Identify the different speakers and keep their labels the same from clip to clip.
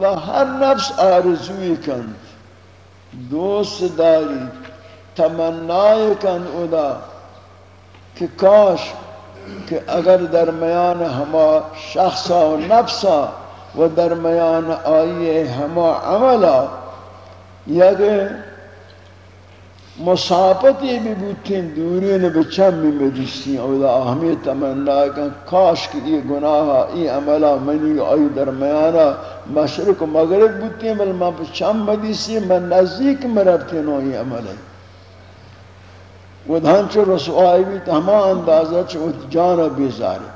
Speaker 1: و هر نفس آرزوی کن دوست داری تمنای کن ادا که کاش که اگر در میان همه شخصا و نفسا و در میان آیه هما عملا یک کہ مسافتی بھی بوتیں دورین بچم بھی مجلسی اولا ہمیں تمنا کہ کاش کہ یہ گناہ یہ عملہ منی آئی درمیانا مشرق و مغرب بوتیں بل ما بچم مجلسی، من نزدیک مربتی نو یہ عملہ۔ وہ دھانچو رسوائی بھی تمام اندازہ چھو جانا بیزاری۔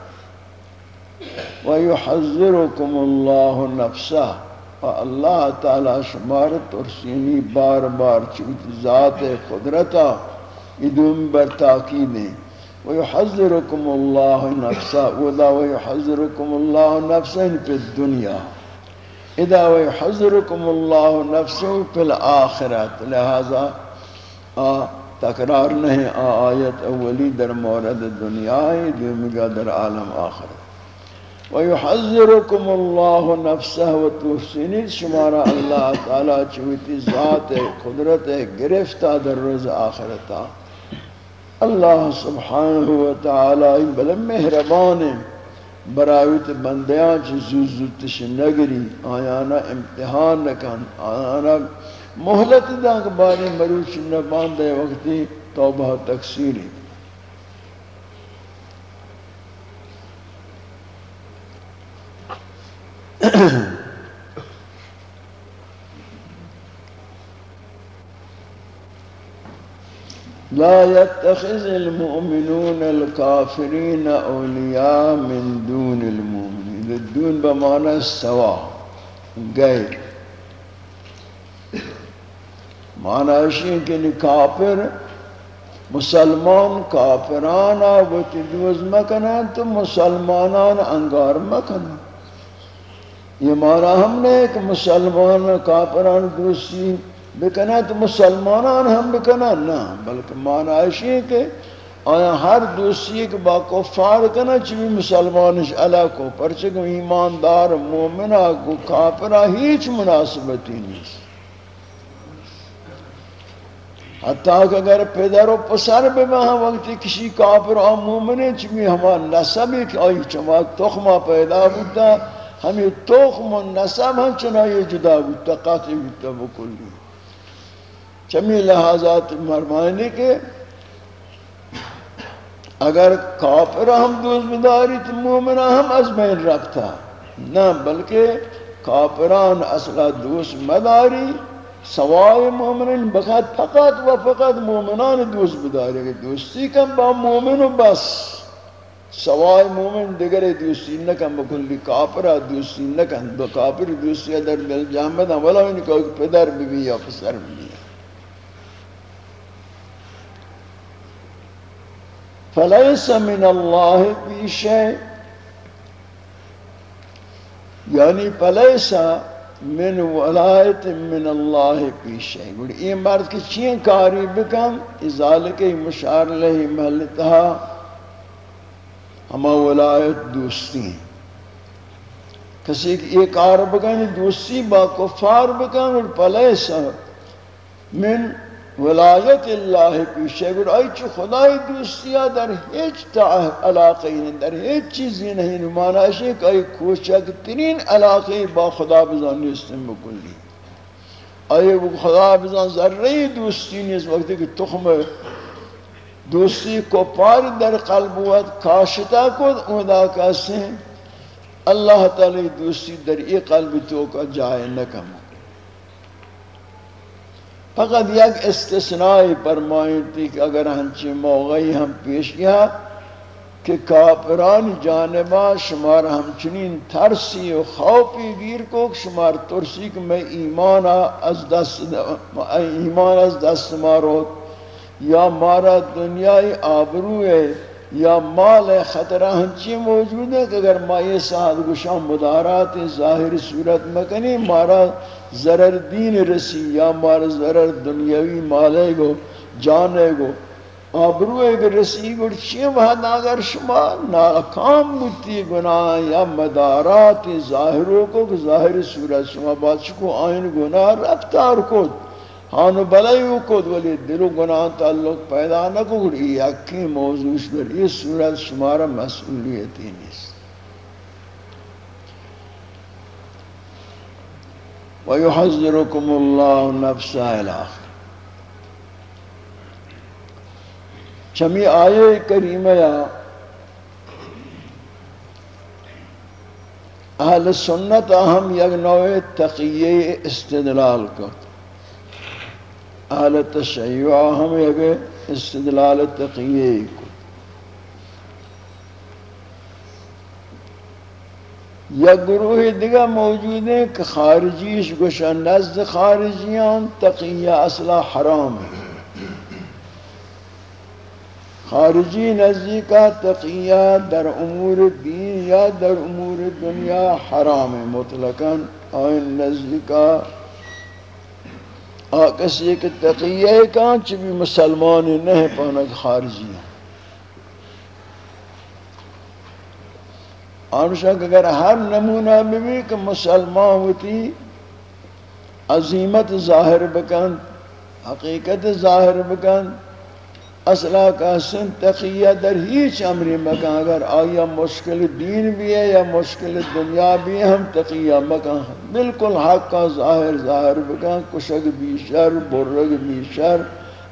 Speaker 1: وَيُحَذِّرُكُمُ اللَّهُ نَفْسَهُ۔ اللہ تعالی شمار ترسینی بار بار چوت ذات قدرتا ادوم بر تاکیدیں ویحذرکم اللہ نفسا ودا ویحذرکم اللہ نفسا فی الدنیا ادا ویحذرکم اللہ نفسا فی الآخرت لہذا تکرار نہیں آیت اولی در مورد دنیا دومگا در عالم آخرت۔ ويحذركم الله نفسه وتحسنید شمارا اللہ تعالی چوتی ذات قدرت گرفتا در روز آخرتا اللہ سبحانہ وتعالی بل مہربان برایت بندیاں چ زوزتش نگری، آیانا امتحان نکن، آیانا مہلت دا بارے مروچ نہ باندے وقتی توبہ تکسیری لا يتخذ المؤمنون الكافرين أولياء من دون المؤمنين. الدون بمعنى السواء غير. معنی ہے کہ کافر مسلمان کافرانا بوتی دوز مکنن تو مسلمانان أنگار یہ مانا ہم نے کہ مسلمان کافران دوستی، بکنا تو مسلمانان ہم بکنا نا بلکہ مانا ہے کہ آیا ہر دوستی کے با کفار کنا چوی مسلمانش علا کو پرچک ایماندار مومنہ کو کافرہ ہیچ مناسبتی نہیں حتیٰ کہ اگر پیدر و پسر بے وہاں وقتی کسی کافر و مومنے چوی ہمان نسبی کہ آئی چما تخمہ پیدا ہوتا ہمیں توخم و نسب ہم چنائی جدا بودتا قاطع بودتا بکلی چمی لحاظات مرمائنے کے اگر کافر ہم دوست بداری تو مومنہ ہم از بین رکھتا نہ بلکہ کافران اصلا دوست مداری سوائے مومنین بخات فقط و فقط مومنان دوست بداری. دوستی کم با مومن و بس. سوائے مومن دیگر دوستی نکن بکلی کافر دوستی نکن دو کافر دوستی در دل جامد ہیں ولا ان کو پدر بھی بھی یا پسر بھی بھی فلیس من اللہ بی شئی یعنی فلیس من ولایت من اللہ بی شئی گوڑی یہ مرد کی چین کاری بکن ازالکی مشار لہی محلتہا ہما ولایت دوستی. ہیں کسی کی ایک کار بکن دوستی با کفار بکن اور پلیسا. من ولایت اللہ پیشے گر آئی چو خدای دوستیا در ہیچ علاقی نہیں در ہیچ چیزی نہیں نمانا ہے کہ آئی کوچک ترین علاقی با خدا بزان نیستن بکلی. آئی خدا بزان ذرہی دوستی نہیں اس وقت کہ تخم دوستی کو پار در قلب وقت کاشتا کد اودا کسی، اللہ تعالی دوستی در ای قلب تو کا جائے نکم فقط یک استثنائی فرمائیں تھی کہ اگر ہنچی موغی ہم پیش گیا کہ کافران جانبا شمار ہمچنین ترسی و خوفی گیر کو شمار ترسی کہ میں ایمان از دست، ایمان از دست ماروت یا مارا دنیای آبرو ہے یا مال خطرہ ہنچی موجود ہے کہ اگر ما یہ ساتھ گشان مدارات ظاہر صورت مکنی، مارا ضرر دین رسی، یا مارا ضرر دنیاوی مالے گو، جانے گو آبرو اگر رسی گوڑ چیئے وحد اگر شما؟ ناکام بودتی گناہ، یا مدارات ظاہروں کو، ظاہر صورت شما بات کو آئین گناہ، رفتار کود ہانو بلائی کود ولی دل و گناہ تعلق پیدا نہ کو یکی موضوع در یہ صورت شمارا مسئولیتی نیست۔ وَيُحَذِّرُكُمُ اللَّهُ نَفْسَ الْآخِرِ چمی آئے کریمہ یا اہل سنت اہم یک نوع تقیہ استدلال کو اہل تشیع اہم یک استدلال تقیہ کو۔ یا گروہ دیگا موجود ہیں کہ خارجیش گوشا نزد خارجیان تقیہ اصلا حرام ہے خارجی نزدیکا تقیہ در امور دین یا در امور دنیا حرام ہے مطلقاً آئین نزدی آکس یہ کہ تقیہ کان چی بھی مسلمان نہیں پانک خارجی ہیں۔ آنشاک اگر ہر نمونہ بھی کہ مسلمان ہوتی، عظیمت ظاہر بکن، حقیقت ظاہر بکن اصلا کا سن تقیہ در ہیچ امری مکان، اگر آیا مشکل دین بھی ہے یا مشکل دنیا بھی ہے، ہم تقیہ مکان بالکل حق کا ظاہر ظاہر بکن کشک بھی شر، برگ بھی شر،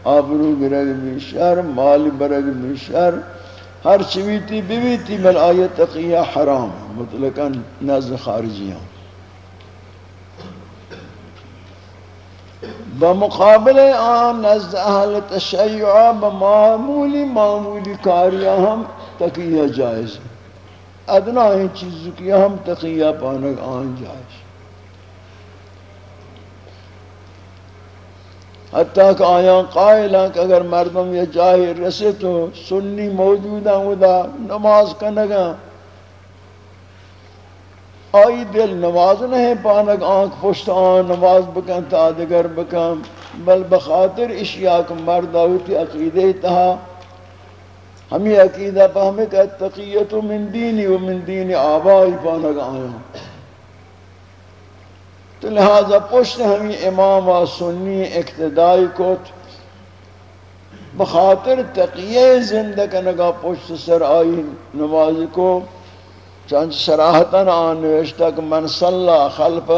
Speaker 1: آبرو گرگ بھی شر، مال برگ بھی شر۔ ہر چویتی بیویتی بل آیت تقیہ حرام، مطلقا نزد خارجیاں بمقابل آن نزد اہل تشیع بمعمولی معمولی کاریاں ہم تقیہ جائز ادنا ہی چیز کی ہم تقیہ پانک آن جائز حتیٰ کہ آیا قائلہ کہ اگر مردم یہ جاہر رسے تو سنی موجودہ ہودا نماز کا کنگا آئی دل نماز نہیں، پانک آنکھ پشت آن نماز بکن تا دگر بکن۔ بل بخاطر اشیاء کا مرد ہوتی عقیدہ تہا۔ ہمیں عقیدہ پا ہمیں کہ تقیت من دینی و من دین آبائی پانک آیا۔ تو لہذا پشت ہمیں امام و سنی اقتدائی کت۔ بخاطر تقیہ زندہ نگا پشت سر آئی نماز کو۔ چانچ سراحتاً آنوشتا کہ من صلی خلف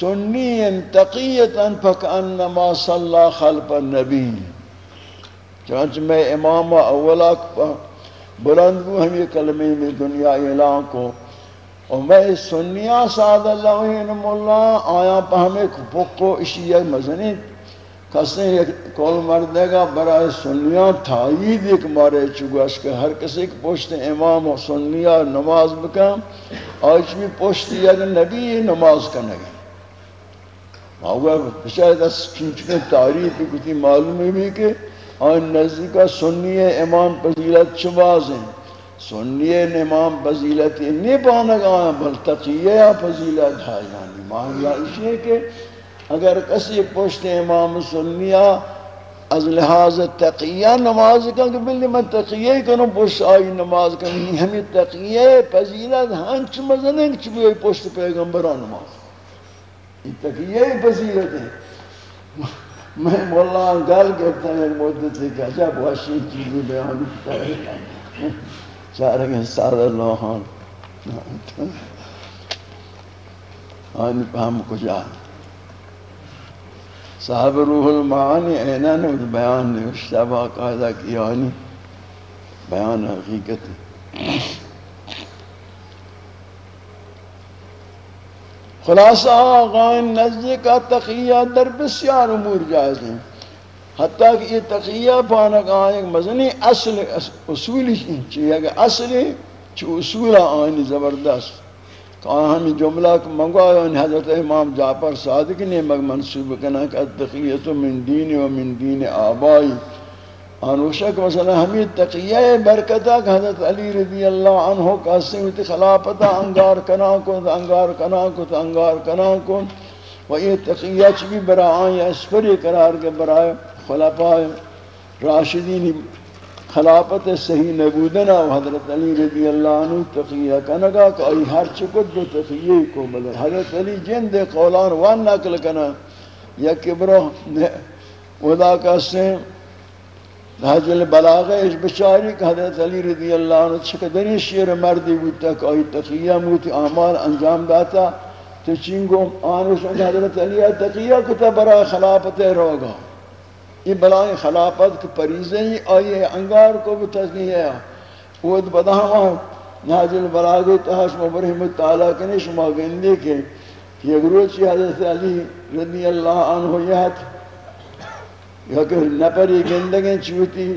Speaker 1: سنی تقیتاً فکأنما صلی خلف النبی۔ چانچ میں امام اولا بلند ہوں ہم یہ کلمہ میں دنیا اعلان کو۔ اور میں سنیا سعد اللہ عنہ اللہ آیا پہ ہمیں پکو اشیاء مزنی۔ کسیں ایک کول مردے گا برای سنیاں تھائید ایک مارے چگوش کہ ہر کسی کے پوشت امام و سنیاں نماز بکم آج بھی پوشت یک نبی نماز کنگی آگا بچائی دس کینچکے تعریف کتی معلوم بھی کہ آن نزدیکا سنی امام پذیلت چباز ہیں۔ سنی امام پذیلت نہیں پانگا بل تقیہ پذیلت ہے۔ یعنی معنی اسی ہے کہ اگر کسی پشت امام سنیا از لحاظ تقیہ نماز کا کہ بلی میں تقیہ کنوں پشت آئی نماز کنی ہمیں تقیہ پذیلت ہنچ مزنگ چبوئی پشت پیغمبران نماز یہ تقیہ پذیلت ہے میں مولا گل کرتا ہے ایک مدت سے کہ عجب واشی چیزی بیان کرتا ہے چارک ساد اللہ ہاں آنی پہم کجا ہے صاحب روح المعانی اینن اس بیان نے اس سے باقاعدہ کیا نہیں یعنی بیان حقیقت خلاصہ آغائن نزدی کا تقیہ در بسیار امور جائز ہیں۔ حتیٰ کہ یہ تقیہ پانک آئیں مزنی اصل، اصولی چیئے کہ اصلی چو اصول آئین زبردست۔ کہا ہمیں جملہ کو منگوایا ان حضرت امام جعفر صادق نے مگ منصوب کنا کہ التقیت من دین و من دین آبائی۔ آنوشہ کہ مثلا ہمیں تقیہ برکتہ کہ حضرت علی رضی اللہ عنہ کا سنگت خلافتا انگار کنا کن انگار کنا کن انگار کنا کن و یہ تقیہ چی بھی برا آئیں اسپری قرار کے برائے خلفاء راشدین خلافت صحیح نبودنا و حضرت علی رضی اللہ عنہ تقیہ کنگا کہ ای ہر چکت دو تقیہ کو بلے حضرت علی جند قولان وان نقل کنا، یا کبرو ودا کا سن حجل بلاغہ اس بچاری کہ حضرت علی رضی اللہ عنہ چکدنی شیر مردی بودتا کہ ای تقیہ موتی اعمال انجام داتا، تو چنگو آنوش حضرت علی تقیہ کتا برای خلافت روگا۔ یہ بلائیں خلافت کی پریزیں ہی آئیے انگار کو بھی تذکیہ ہے۔ وہ بدا ہوا ناجل براغی تحش مبرحم تعالیٰ کنے شما گندے کے یہ گروچی حضرت علی رضی اللہ عنہ یہت یا کہ نپری گندگیں چوتی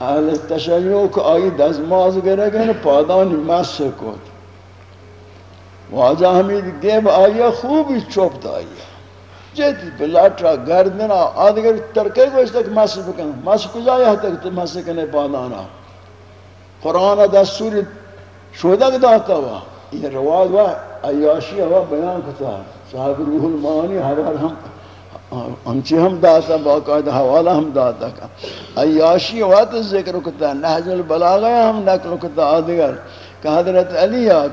Speaker 1: اہل تشیعوں کو آئی دزماز گرے گئے پادانی مس کو واجہ حمید گیب آئیے خوبی چوپت آئیے جدی بلاٹرا گردنا آدگر ترکے کو اس تک مس بکن مس کجا ہے تک تو مس کنے پادانا قرآن دستور شودک داتا ہوا یہ رواج ہوا عیاشی ہوا بیان کتا۔ صاحب روح المعانی حوال ہم، ہمچی ہم داتا باقاعدہ حوالہ ہم داتا کا۔ عیاشی ہوا تو ذکر کتا نحج البلاغہ ہم نقل کتا آدگر کہ حضرت علی آد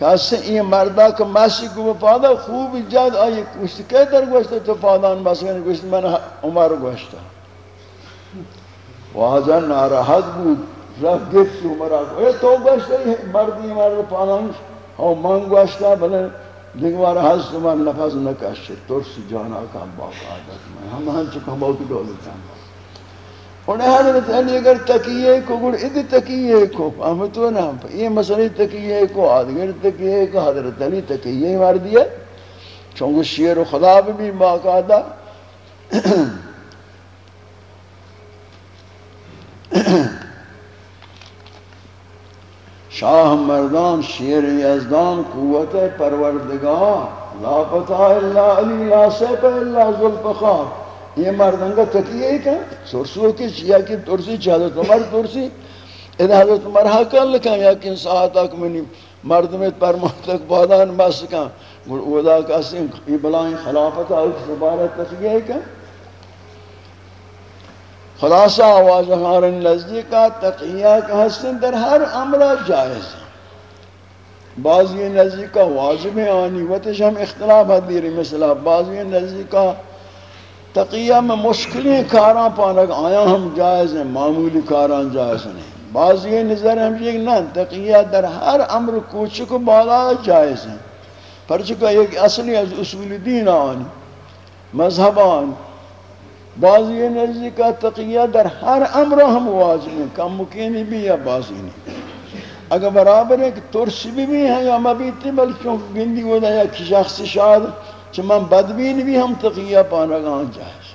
Speaker 1: کسی این مردا که مسی کو پادا خوب جد آیه گوشت که در گوشت تو پادان مسکن گوشت من عمر گوشت واجه ناراحت بود. رفت گفت عمر ای تو گوشت مردی مرد پادان او من گوشت بله. دیگوار هست من نفس نکشت ترسی جانا کم باقا عادت من هم هم چکم باقی دولی کم انہیں حضرت علی اگر تکیے کو گڑ اد تکیے کو فهمتو نا یہ مسئلہ تکیے کو آدگر تکیے کو، حضرت علی تکیے مار دیا۔ چونکہ شیر و خدا بھی باقاعدہ۔ شاہ مردان شیر یزدان قوت پروردگار، لا پتہ الا علی، لا سیپ الا ذوالفقار یہ مردن کا تکیہ ہی کہا سرسو کی چیا کی ترسی چاہ حضرت عمر ترسی۔ ادھا حضرت عمر حقا لکھا یا کن ساعت تک منی مردمیت پر محتق بادان بس کہا ودا کسی یہ بلائیں خلافت آئی سبارہ تکیہ ہی کہا خلاصہ، آواز ہمارے نزدیکہ تقیہ کا حسن در ہر عمرہ جائز ہے۔ بعضی نزدیکہ واجب آنی وطش ہم اختلاف حدیری مثلا بعضی نزدیکہ تقیہ میں مشکلی کاراں پانک آیا ہم جائز ہیں، معمولی کاراں جائز نہیں۔ بعض یہ نظر ہم یہ نہ، تقیہ در ہر امر کوچک بالا جائز ہیں۔ پرچکہ ایک اصلی از اصول دین آنی مذہب آنی بعض یہ نظر کا تقیہ در ہر امر ہم واجب ہیں، کم مکینی بھی یا بعضی نہیں۔ اگر برابر ہے کہ ترسی بھی بھی ہیں یا مبیتی، بلکہ گندی ہو یا کی شخص شاد چھ من بدبین بھی ہم تقیہ پانگان جائز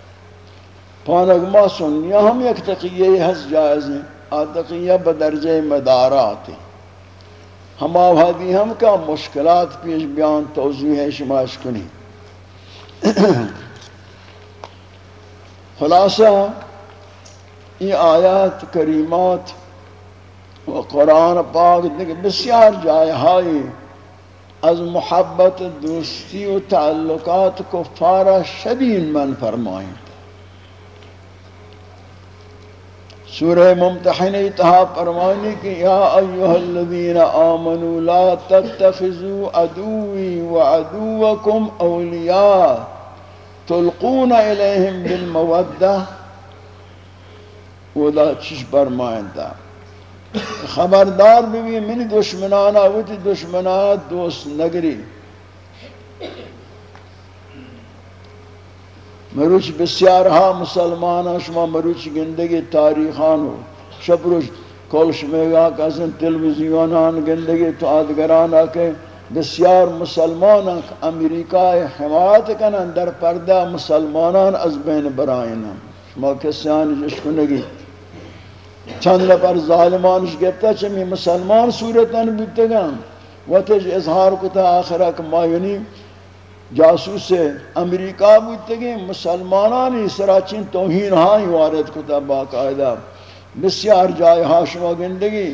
Speaker 1: پانگ ما سنیا ہم یک تقیہ حس جائز ہیں۔ آ تقیہ بدرجہ مدارات ہیں۔ ہم آوہدی ہم کا مشکلات پیش بیان توضیح ہے شماش کنی۔ خلاصہ، یہ آیات، کریمات و قرآن پاک بسیار جائے ہائی از محبت، دوستی و تعلقات کفارہ شدید من فرمائیں۔ سورہ ممتحن اتحا فرمانی کہ یا ایوہ الذین آمنوا لا تتخذوا عدوی و عدوکم اولیاء تلقون الیہم بالمودہ۔ وہ دا چیز فرمائیں دا خبردار بھی منی دشمنانا ہوتی دشمنات دوست نگری. مروچ بسیار ہا مسلمان ہاں، شما مروچ گندگی تاریخان تاریخانو شپروچ کولش میگا کسن تلویزیونان ہاں، گندگی تو آدگران ہاں آکے بسیار مسلمان امریکہ حمایت کنن، در پردہ مسلمانان از بین برائن شما کسیانی جشکنگی چند نفر ظالمانش گفتا چمی مسلمان صورتان بودتگم و تج اظہار کتا آخرہ کہ مایونی جاسوس امریکہ بودتگی مسلمانانی سراچین توہین ہائی وارد کتا باقاعدہ. بسیار جائے ہاشمہ گندگی.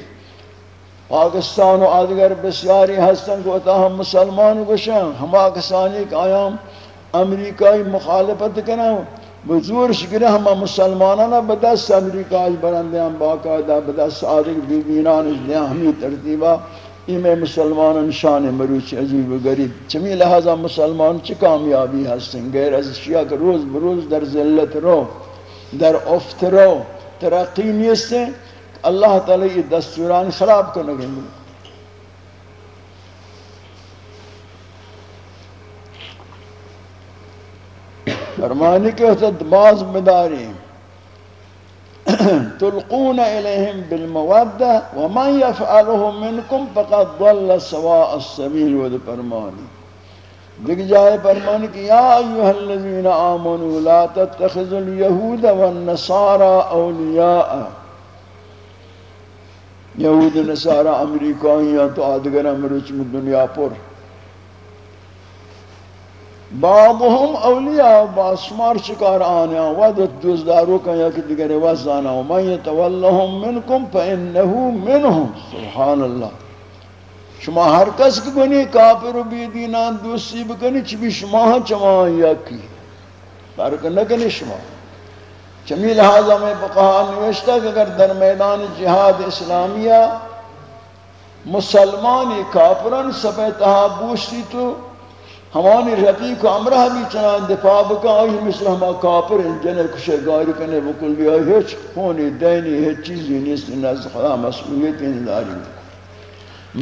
Speaker 1: پاکستان و آدگر بسیاری ہستن کو اتا ہم مسلمان گوشن ہم آکسانی کہ آیام امریکای مخالفت کریں بزور شکر ہم مسلمانانا بدست امریکہ آج برندے باقاعدہ بدست آدھگ بیدینان اجلیاں ہمیں ترتیبہ ایمیں مسلمان شان مروچ عجیب و غریب چمی لہذا مسلمان چی کامیابی ہستیں غیر از شیعہ کہ روز بروز در ذلت رو در افت رو ترقی نیستیں اللہ تعالی یہ دستوران خراب کرنے گے فرمانی کے حسد باز بداری تلقون الیہم بالمودہ ومن یفعله منکم فقد ضل سواء السبیل ود فرمانی دیکھ جائے فرمانی کہ یا ایوہ الذین آمنوا لا تتخذوا اليہود والنصارى اولیاء۔ یہود، نصارى امریکائیاں تو آدگر امریچ میں دنیا پر۔ بعضهم اولیاء با شمار شکار آنیا ودت دوزدارو کن یا که دیگر وزانا. و من یتولهم منکم فانه منهم. سبحان الله شما ہر کس کی بنی کافر و بیدینان دوستی بکنی، چی بھی شما ہاں چما یکی. فرق نکنی شما. چمی لحاظہ میں بقاہ نوشتا کہ اگر در میدان جہاد اسلامیہ مسلمانی کافران سپیتہا بوشتی تو ہمانی رفیق امرہ بھی چنان دفاع بکا آئی مثل ہما کافر جنہ کشے گاری کنے بکل بھی آئی ہیچ خونی دینی ہیچ چیزی نیست نزد خدا مسئولیت انداری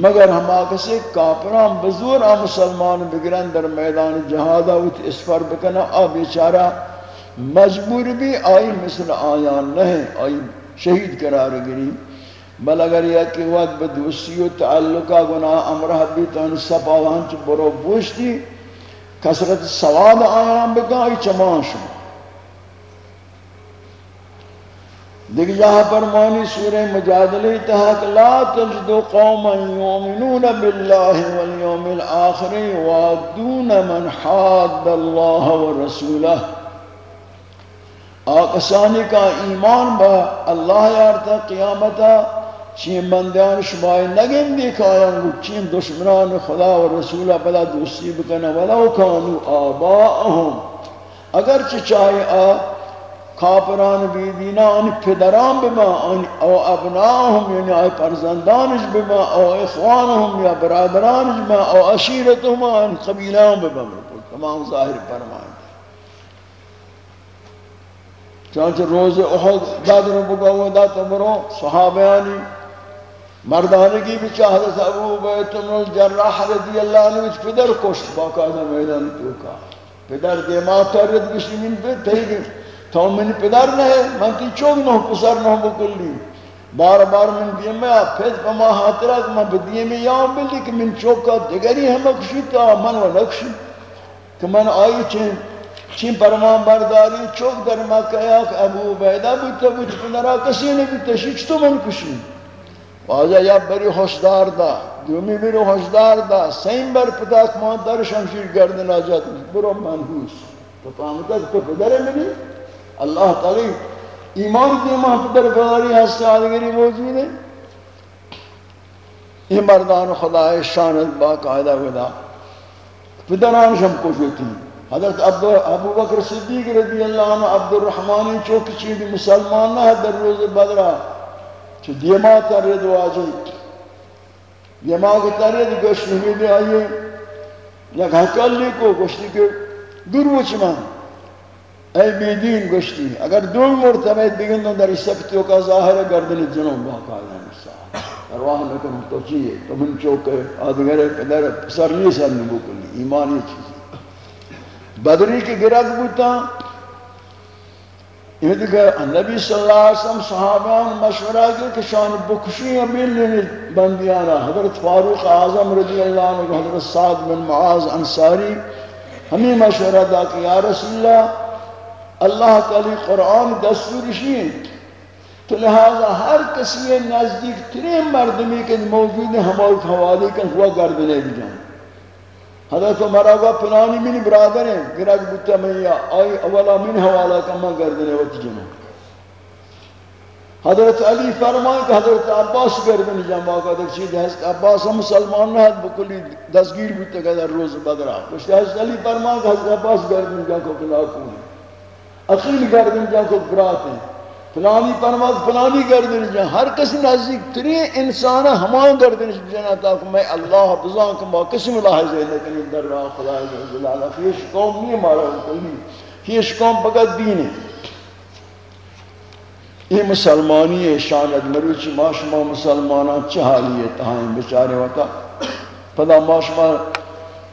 Speaker 1: مگر ہما کسی کافران بزور آ مسلمان بگرن در میدان جہادا ویت اسفر بکنا آ بیچارہ مجبور بھی آئی مثل آیان نہیں آئی شہید قرار گری بل اگر یہ کہ وقت بدوسی و تعلقہ گناہ امرہ بھی تو ان سب آوان برو بوشتی کسرت سواد آیان بکا چمان شما. دیکھ جہاں پر مانی سورہ مجادلی تحق لا تجدو قوما یومنون باللہ والیوم الآخر وادون من حاد اللہ ورسولہ آقسانی کا ایمان با اللہ یارتا قیامتا چین بندیان شمائی نگن دیکھایا چین دشمنان خدا و رسولہ بلا دوستی بکنا ولو کانو اگر چاہے آ کافران بیدینان پدران بما او ابناهم یعنی آئی پرزندانش بما او اخوانهم یا برادرانش بما او عشیرتهم آئی قبیلان بما تمام ظاہر فرمائیں چانچہ روز احد دادر بگاو دا تمرو صحابیانی مردانگی بچا حضرت ابو بیت من الجراح رضی اللہ عنہ وچ پدر کشت باقاعدہ میدان توکا پدر دے ماں ترد گشی من پہ تہی تو من پدر نہیں من تی چوگ نہ پسر نہ بکلی بار بار من دیم میں پھر پما حاضرہ کہ من بدیم میں یاں بلی کہ من چوکا دیگری ہم کشی تا من و نکشی کہ من آئی چین چین پرمان برداری چوک در مکہ کہ ابو بیدہ بیتا بیتا پدرہ کسی نے بیتا شیچ تو من کشی واجہ یا بری خوشدار دا دومی بری خوشدار دا سین بر پتاک مانتر شمشیر گردن آجات برو منحوس تو فهمتا تو پدر منی اللہ تعالی ایمان دیما پدر پدری ہستے آدگری موجود ہے یہ مردان خدا شانت با قاعدہ خدا پدران شم کشوتی حضرت ابو بکر صدیق رضی اللہ عنہ عبد الرحمن چوکی چیدی مسلمان نہ در روز بدرہ چھ دیما ترد واجی دیما کو ترد گوشت بھی آئیے یک حکلی کو گوشتی کے درو چمان ای بیدین گوشتی اگر دو مرتبہ بگن در سکتیوں کا ظاہر گردن جنوں باقا ہے پرواہ نکن تو چیئے تو من چوکے آدھگرے پدر پسر نہیں سر نبو کلی ایمانی چیزی بدری کی گرد بوتا یعنی یہ دیکھا نبی صلی اللہ علیہ وسلم صحابان مشورہ کیا کہ شان بکشی امین لینی بندیانا. حضرت فاروق اعظم رضی اللہ عنہ، حضرت سعد بن معاذ انصاری، ہمیں مشورہ دا کہ یا رسول اللہ اللہ تعالی قرآن دستور شیئے تو لہذا ہر کسی نزدیک ترین مردمی کے موجود ہیں ہمارے حوالی کا ہوا گردنے بھی جائیں. حضرت عمر آقا پنانی من برادر ہیں گرگ بتا میں یا آئی، اولا من حوالا کما گردنے وقت جنہ حضرت علی فرمائے کہ حضرت عباس گردن جمع آقا در چیز ہے عباس مسلمان نہ بکلی دستگیر بتا کہ در روز بدرہ۔ کچھ حضرت علی فرمائے کہ حضرت عباس گردن جمع کو کلا کونی عقیل گردن جا کو برات ہیں۔ فلانی پرماز فلانی گردن جا ہر کسی نزدیک تری انسان ہمان گردن جنا تاکہ میں اللہ بزان ہاں، کہ ما کسی ملاحظ ہے لیکن در راہ خدا جلالہ فیش قوم نہیں مارا کلی فیش قوم بگت دین ہے۔ یہ مسلمانی ہے شاند مروچی ما شما مسلمانان چہالی ہے تہائیں بچارے ہوتا پدا ما شما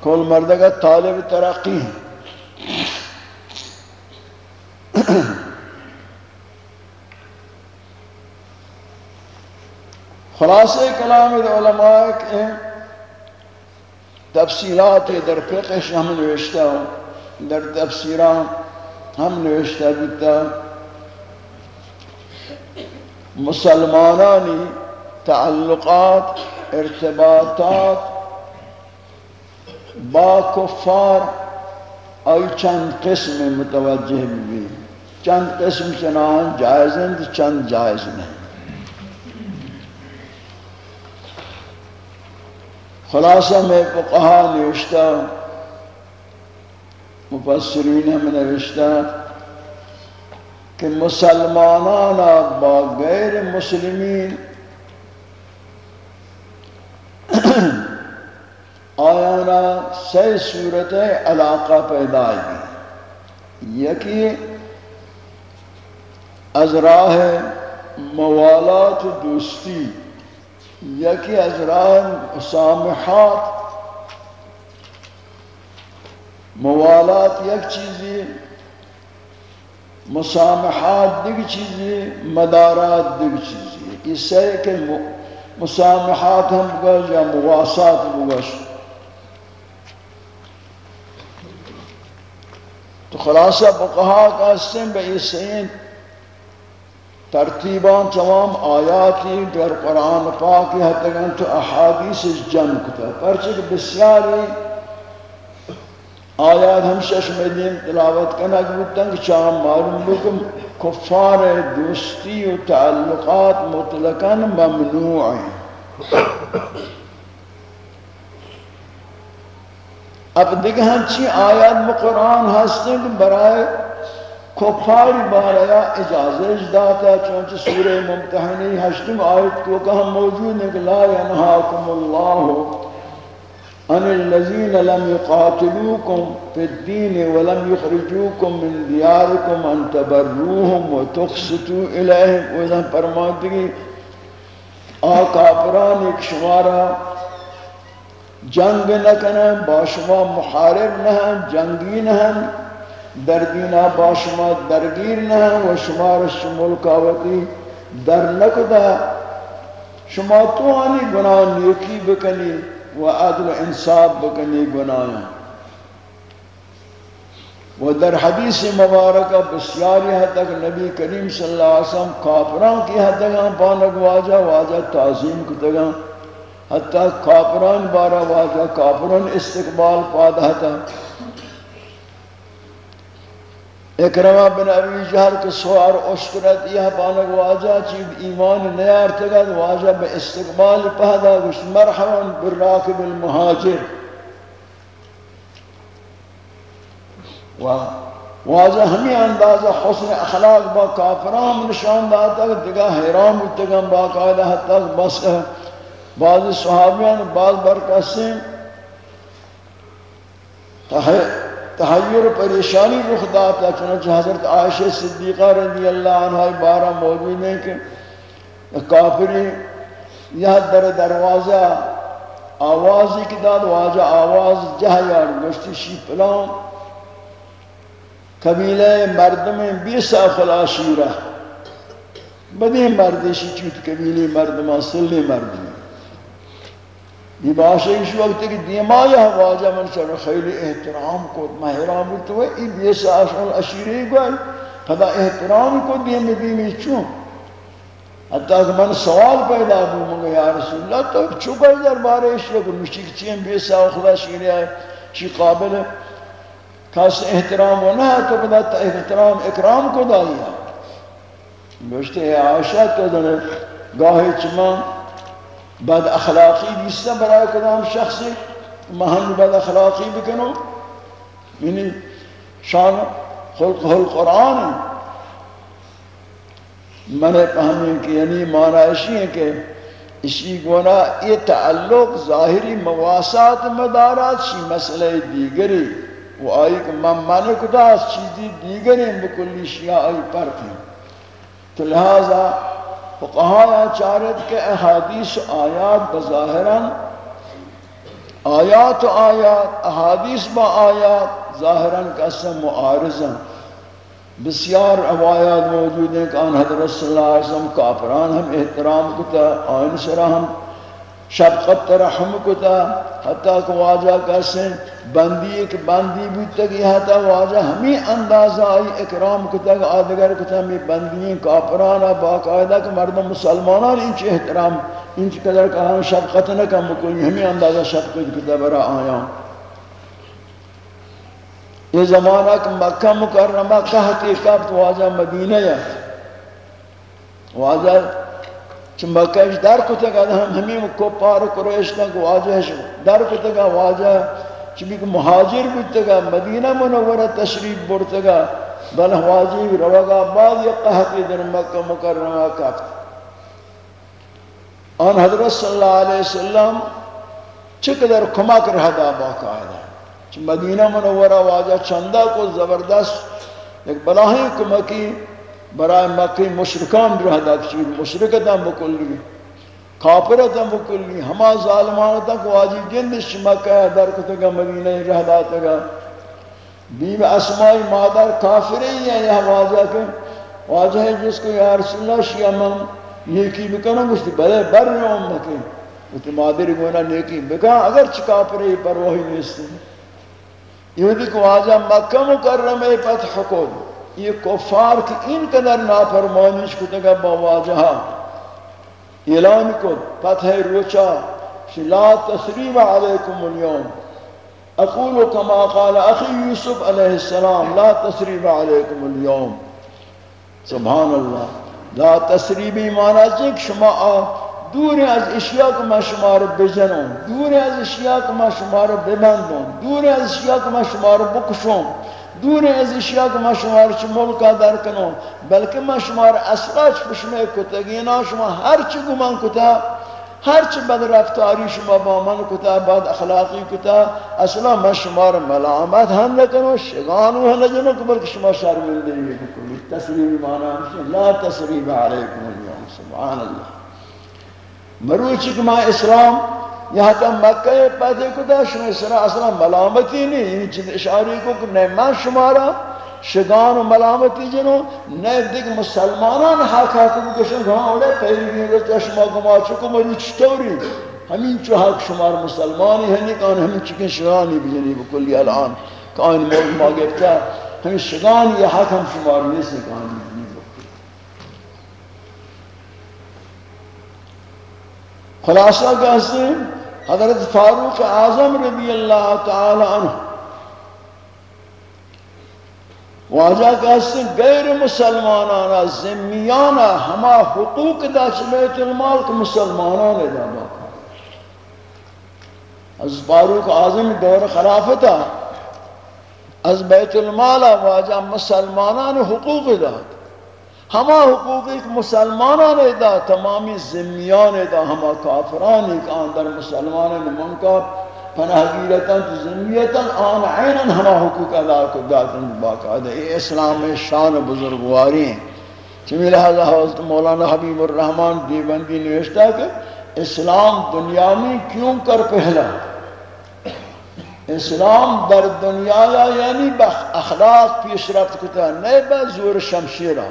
Speaker 1: کول مردگا، طالب ترقی ہیں۔ خلاصہ کلام علماء کے تفصیلات در فقش ہم نوشتا در تفسیرات ہم نوشتا بیتا۔ مسلمانانی تعلقات، ارتباطات با کفار آئی چند قسم متوجہ بھی۔ چند قسم چنان جائزیں چند جائز نہیں۔ خلاصہ میں فقہا نوشتا مفسرین ہم نوشتا کہ مسلمانانا با غیر مسلمین آیانا سی صورت علاقہ پیدا ہے یکی از راہ موالات دوستی۔ یکی از راہ مسامحات موالات یک چیزی، مسامحات دیگ چیزی، مدارات دیگ چیزی. اس کہ مسامحات ہم بگش یا مواسات بگش تو خلاصہ بقہا کا سن بے اسین ترتیبان تمام آیاتی در قرآن پاکی حتی تو احادیث جمع کتا پرچک بسیاری آیات ہم شش مدین تلاوت کنک بودتاں کہ چاہم معلوم بکم کفار دوستی و تعلقات مطلقاً ممنوع ہیں۔ اب دیکھ ہم چی آیات میں قرآن ہستیں کہ برائے کفار باریا اجازت داتا چونچہ سورہ ممتحنی ہشتم آیت کو کہ موجود ہیں کہ لا ینہاکم اللہ ان الذین لم يقاتلوکم فی الدین ولم يخرجوکم من دیارکم ان تبروہم و تقسطو الیہم۔ وزن فرمانتگی آقا پران ایک شمارا جنگ نکنن با شما محارب نہن جنگی نہن در دینا با شما درگیر نہ و شما رش ملکاوتی در نکدا، شما تو آنی گناہ نیکی بکنی و عدل انصاب بکنی گناہ و در حدیث مبارکہ بسیاری حد تک نبی کریم صلی اللہ علیہ وسلم کافران کی حد تک پانک واجہ واجہ تعظیم کتگا حتی کافران بارا واجہ، کافران استقبال پادہ تک اکرمہ بن ابی جہر کے سوار اشترت یہ پانک واجہ چیب ایمان نیار تگد واجہ بے استقبال پہدا گوشت مرحبا بالراکب المہاجر واجہ ہمیں اندازہ حسن اخلاق با کافران نشان داتا دگا حیرام اتگم باقاعدہ حتی بس بعض صحابیان بعض برکسیں۔ تحیر تحیر پریشانی رخ داتا چنانچہ حضرت عائشہ صدیقہ رضی اللہ عنہ بارہ موجود ہیں کہ کافری یہ در دروازہ آوازی کی داد، واجہ آواز جہ یار گشتی شی پلان قبیلہ مردم بیسا خلاشی رہ بدی مردی شی چوت قبیلی مردم سلی مردم یہ باشا اس وقت کہ دیما یا واجہ من سر خیلی احترام کو محرام تو ہے ای بیس آشان اشیری گوئی پدا احترام کو دیم دیمی چون۔ حتی کہ من سوال پیدا بو مگا یا رسول اللہ، تو چکر در بارے اس وقت مشک چین بیس آخلا شیری ہے چی قابل کس احترام و نہ تو پدا احترام اکرام کو دائی ہے۔ گوشتے ہیں عائشہ تو دنے گاہی چمان بد اخلاقی بیسته برای کدام شخصی؟ مهن بد اخلاقی بکنو. یعنی شان خلق القرآن میں نے پہمی کہ یعنی معنی ایسی ہے کہ اسی گونا یہ تعلق ظاہری مواسات مدارات شی مسئلہ دیگری. وہ آئی کہ من من کتا چیزی دیگری بکلی شیعہ آئی پر تھی تو لہذا فقہایا چارت کے احادیث آیات بظاہراً، آیات و آیات، احادیث با آیات ظاہراً قسم معارضاً بسیار روایات موجود ہیں کہ آن حضرت صلی اللہ علیہ وسلم کافران ہم احترام کتا آئین سرا ہم شبقت رحم کتا، حتیٰ کہ واجہ کسے بندی، ایک بندی بودتا کہ حتیٰ واجہ ہمیں اندازہ آئی، اکرام کتا، کہ آدگر کتا ہمیں بندی کافران باقاعدہ کہ مردم مسلمانان انچ احترام، انچ قدر کہاں شبقت نکم بکلی ہمیں اندازہ شبقت کتا برا آیاں یہ زمانہ کہ مکہ مکرمہ کہتی کب، تو واجہ مدینہ یا واجہ چھ مکہ اش در کتا گا ہم ہمیں کپار قریش تک واجہ در کتا گا واجہ چھ بھی مہاجر بودتا گا مدینہ منورہ تشریف بورتا گا بل واجی روگا بعد یہ قہتی در مکہ مکرمہ کب آن حضرت صلی اللہ علیہ وسلم چقدر کمک رہا دا باقاعدہ مدینہ منورہ واجہ چندہ کو زبردست ایک بلاہی کمکی برای مکی مشرکان رہ دا چیر مشرکتا مکلی کافرتا مکلی ہما ظالمانتا کو واجی جندش مکہ در کتگا مدینہ رہ داتا بیم اسمائی مادر کافری ہیں، یہ واجہ کے واجہ ہے جس کو یا رسول اللہ شیعہ من نیکی بکنا گشتی بلے بر رہا ہوں مکی وہ تو مادر گونا نیکی بکنا اگر چکا پر پر وہی نیستی یہودی کو آجا مکہ مکرمہ فتح کو۔ یہ کفار کی ان قدر نافرمانیش کو تگا بواجہا اعلان کو فتح روچا لا تسریب علیکم اليوم۔ اقول کما قال اخی یوسف علیہ السلام، لا تسریب علیکم اليوم۔ سبحان اللہ۔ لا تسریبی مانا چک شما دور از اشیاء که ما شما رو بجنم، دور از اشیاء که ما شما رو ببندم، دور از اشیاء که ما شما رو بکشم۔ دور از اشیاء که ما شما رو چه ملکا در کنم بلکه ما شما رو اصلا چه پشمه کتگینا شما هر چه گمان کتا هر چه بد رفتاری شما با من کتا بعد اخلاقی کتا اصلا ما شما رو ملامت هم نکنم شگانو هم نجنم که بلکه شما شرمنده بکنید. تصریب مانا لا تصریب علیکم اليوم. سبحان الله. مروچی کہ ماں اسلام یہاں تا مکہ پیدا کتا شما اسلام اصلا ملامتی نہیں یعنی چیز اشاری کو کہ نئے میں شمارا، شگان و ملامتی جنو، نئے دیکھ مسلمانان حق حق کشن کہاں اوڑے، پہلی بھی رچا شما گما چکو مروچ توری ہمین چو حق شمار مسلمانی ہیں کان ہمین چکن شگانی بھی جنی، بکلی الان کان موضوع ما گفتا ہمین شگان یہ حق ہم شمار نہیں سے کہانی خلاصہ کہتے ہیں حضرت فاروق اعظم رضی اللہ تعالی عنہ واجہ کہتے ہیں غیر مسلمانانا زمیانا ہما حقوق دا چلیت المال کے مسلمانان دا باقا از فاروق اعظم دور خلافتا از بیت المال واجہ مسلمانان حقوق داد۔ ہما حقوق ایک مسلمانان دا، تمامی زمیان دا، ہما کافران ایک آن در مسلمانان منکا پناہ گیرتاں تو زمیتاں آن عیناً ہما حقوق ادا کو داتن باقاعدہ یہ اسلام میں شان بزرگواری ہیں۔ چمی لہذا حضرت مولانا حبیب الرحمن دیوبندی نوشتا کہ اسلام دنیا میں کیوں کر پہلا؟ اسلام در دنیا یعنی بخ اخلاق پیش رفت کتا، نئے با زور شمشیرہ۔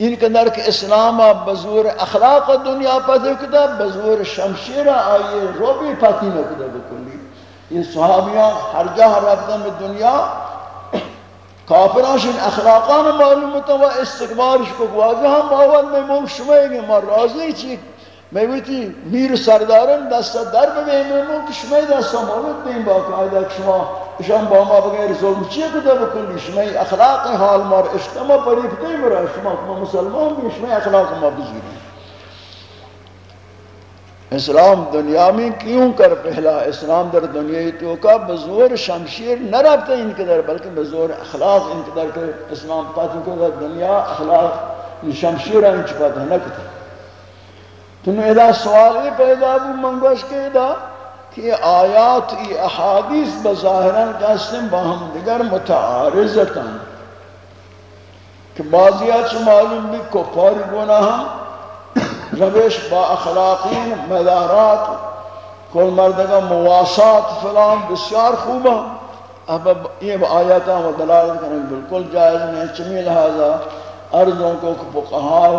Speaker 1: این که که اسلام بزور اخلاق دنیا پذیر کده بزور شمشیر آیه رو بی پتی نکده بکلی این صحابیان هر جا رفتن به دنیا کافرانشون اخلاقان معلومتا و استقبارش کو واضح هم باور میمون شما اگه ما راضی چی؟ میگویتی میر سردارن دست در بگیم میمون که شما دست مولد بیم با قاعده شما شما با ما بغیر ظلم چیه کده بکنی شما اخلاق حال مار اشتما پری پتی برای شما ما مسلمان بیم شما اخلاق ما بزیریم اسلام دنیا میں کیوں کر پہلا اسلام در دنیا تو کا بزور شمشیر نہ رفتا ان کے در بلکہ بزور اخلاق ان کے در کہ اسلام پاتی کو در دنیا اخلاق شمشیر ان چپاتا نہ کتا تو نے ادا سوال یہ پیدا بھی منگوش کے ادا کہ آیات ای احادیث بظاہران کہستیں باہم دیگر متعارضتا کہ بعضیات سے معلوم بھی کپار گناہ، روش با اخلاقین، مدارات کل مردگا مواسات فلان بسیار خوبا اب یہ آیاتا و دلالت کرنے بالکل جائز نہیں چمی لہذا ارضوں کو فقہاء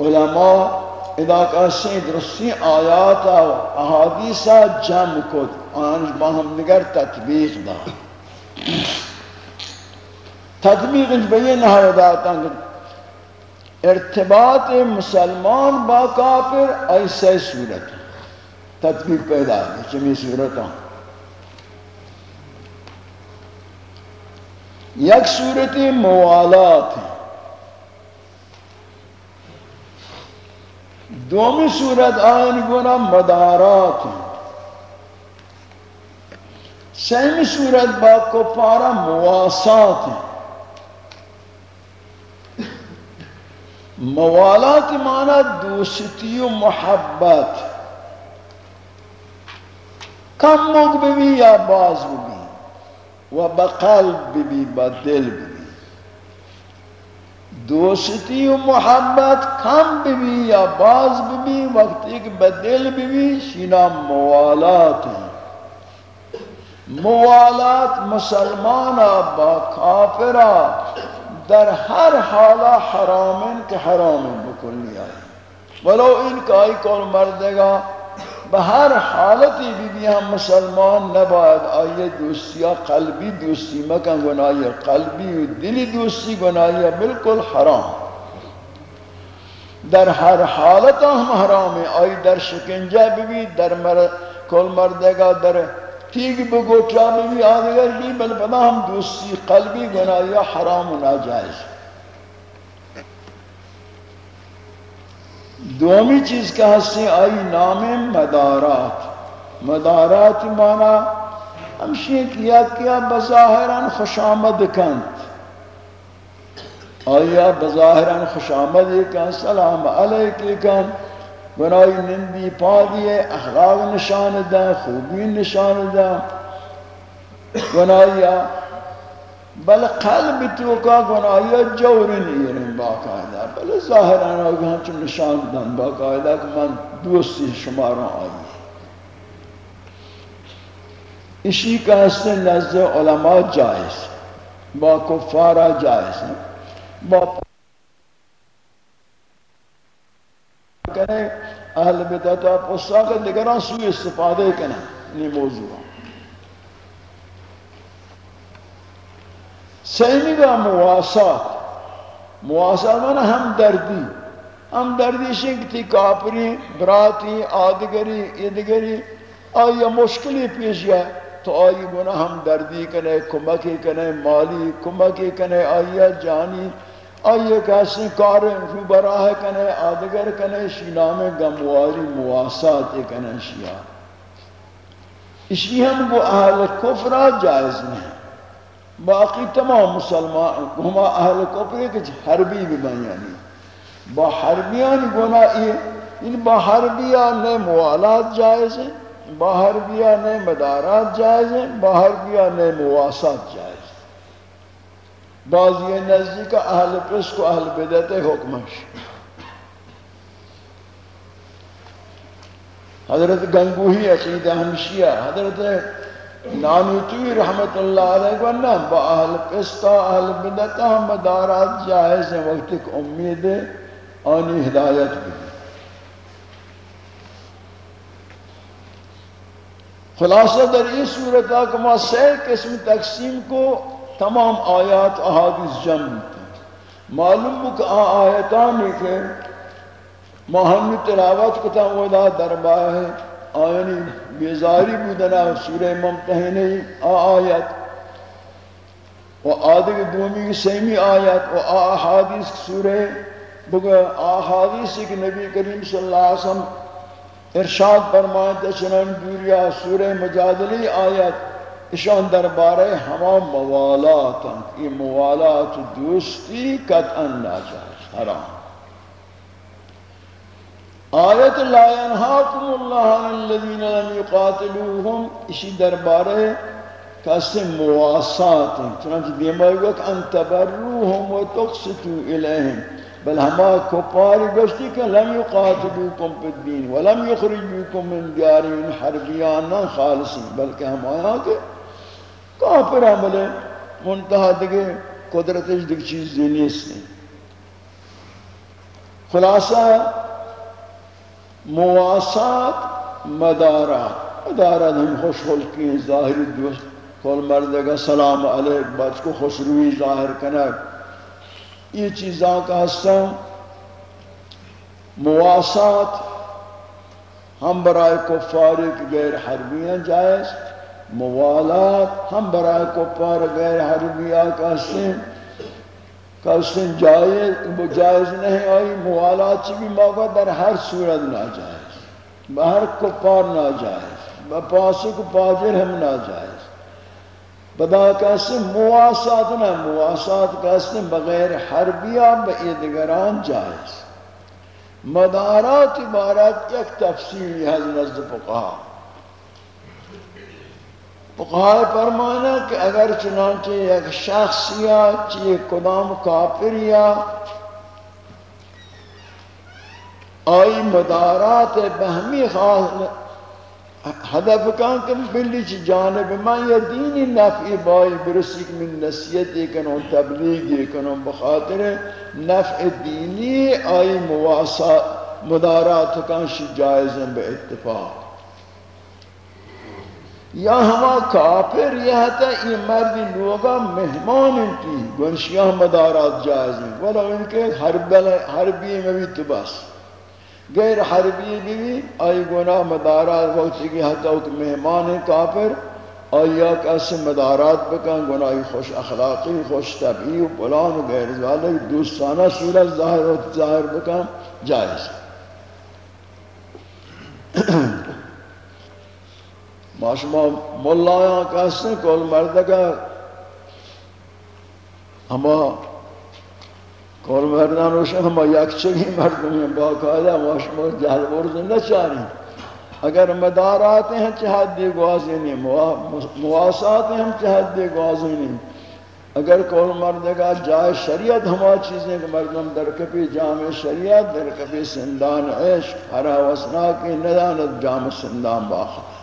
Speaker 1: علماء اذا کہتے درستی آیاتا و احادیثا جمع کد آنش باہم نگر تطبیق دا تطبیق انج بیئے نحو داتا ارتباط مسلمان با کافر ایسے صورت تطبیق پیدا ہے، چمی صورتاں یک صورت موالات ہے دومی صورت آئین گونا مدارات سہمی صورت با کفارہ مواسات موالات معنی دوستی و محبت۔ کم مگ بھی یا باز بھی و بقلب بھی بدل بھی دوستی و محبت کم بھی یا باز بھی وقت ایک بدل بھی شینا موالات ہیں۔ موالات مسلمان با کافرہ در ہر حالہ حرامن کے حرامن بکلی آئی ولو ان کا آئی کول مردے گا بہر حالتی بھی بھی ہم مسلمان نباید آئیے دوستیا قلبی دوستی مکن گنائی قلبی و دلی دوستی گنائی بالکل حرام۔ در ہر حالت ہم حرام ہے آئی در شکنجہ بھی بھی در مر، کل مردے گا در ٹھیک بگوٹا میں بھی آدھگر بھی بل پدا ہم دوستی، قلبی گناہی حرام و ناجائز۔ دومی چیز کا حصے آئی نام مدارات. مدارات مانا ہمشی کیا کیا بظاہران خوش آمد کند. آیا بظاہران خوش آمد کند سلام علیکی کند گناہی نندی پا دیئے اخلاق نشان دا خوبی نشان دا گناہی بل قلب تو کا گناہی جوری نیرن باقاعدہ۔ بل ظاہر آنا ہوگا چون نشان دن باقاعدہ کہ من دوستی شماروں آئی اسی کا حسن نزد علماء جائز، با کفارہ جائز با کریں اہل بدعت و پساق دیگران سوی استفادہ کریں یہ موضوع سیمی کا مواسات مواسات مانا ہم دردی ہم دردی شنگتی کافری براتی آدگری ادگری آیا مشکلی پیش گئے تو آئی گناہ ہم دردی کنے کمکی کنے مالی کمکی کنے آیا جانی آئیے کیسے کار رو براہ کنے آدگر کنے شینام گمواری مواسات کنے شیعہ اسی ہم کو اہل کفرہ جائز نہیں باقی تمام مسلمان، ہما اہل کفرہ کچھ جی حربی بھی بنیانی با حربیان گناہ یہ یعنی با حربیان نے موالات جائز ہیں، با حربیان نے مدارات جائز ہیں، با حربیان نے مواسات جائز ہیں۔ بعض یہ نزدیک اہل پس کو اہل بدت حکمش۔ حضرت گنگوہی عقیدہ ہمشیہ، حضرت نانوتوی رحمت اللہ علیہ ورنہ با اہل پستا اہل بدتا ہم مدارات جائز ہیں، وقت ایک امید آنی ہدایت بھی۔ خلاصہ در یہ صورتہ کہ ما سے قسم تقسیم کو تمام آیات احادیث جمع ہوتے معلوم ہو کہ آیتان ہی کہ ماہمی تلاوت کتا ودا درباہ ہے، آیانی بیزاری بودنا سورہ ممتحنی آیت و آدھگ دومی سیمی آیت و احادیث سورہ بگا احادیث کہ نبی کریم صلی اللہ علیہ وسلم ارشاد فرمائے چنان دوریا سورہ مجادلی آیت اشان دربارے ہما موالات یہ موالات دوستی قطعا ناجائز حرام۔ آیت لا ینہاکم اللہ عن الذین لم یقاتلوہم، اسی دربارے کسی مواسات ہیں، چنانچہ دیمائی وقت ان تبروہم و تقسطو الیہم، بل ہما کپاری گوشتی کہ لم یقاتلوکم پی الدین ولم یخرجوکم من دیارین حربیانا خالصین، بلکہ ہم آیا کہ کافر عملے منتہا دگے قدرتش دگ چیز دینی سے خلاصہ مواسات مدارات. مدارات ہم خوش خلقی ہیں ظاہری دوست کل مردے کا سلام علیک، بچ کو خوش روی ظاہر کنک. یہ چیزاں کا حصہ مواسات ہم برائے کفار غیر حربیاں جائز. موالات ہم برائے کفار غیر حربیاں کا حصہ کسن جائز جائز نہیں آئی موالات بھی موقع در ہر صورت ناجائز بہر کپار ناجائز بپاسق پاجر ہم ناجائز بدا کسی مواسات نہ مواسات کسی بغیر حربیہ بئیدگران جائز مدارات عبارت یک تفصیلی حضرت فقہا فقہائے فرمانا کہ اگر چنانچہ ایک شخص یا چیئے کدام کافر یا آئی مدارات بہمی خاص ہدف کان کہ بلی چی جانب من یا دینی نفعی بائی برسی کہ من نصیت کنو تبلیغ کنو بخاطر نفع دینی آئی مواسط مدارات کان شی جائزن بے اتفاق یا ہما کافر یہ تا یہ مرد لوگا مہمان انتی گنشیاں مدارات جائز ہیں۔ ولا ان کے حربی میں بھی تو بس۔ غیر حربی بھی بھی آئی گناہ مدارات وقت کی حتی کہ مہمان ہیں کافر۔ آیا کیسے مدارات بکن، گناہی خوش اخلاقی، خوش طبعی و پلان و غیر ذالک دوستانہ صورت ظاہر و ظاہر بکن، جائز۔ ماشما ملایاں کہتے ہیں کول مردگا ہما کول مردان روشن ہما یک چگی مردم ہیں باقاعدہ ماشما جہل برز نہ چاری اگر مدارات ہیں چہت دے گوازی نہیں مواسات ہیں ہم چہت دے گوازی نہیں اگر کول مردگا جائے شریعت ہما چیزیں کہ مردم در کبھی جامع شریعت در کبھی سندان عشق ہرا وسنا کی ندانت جامع سندان باخر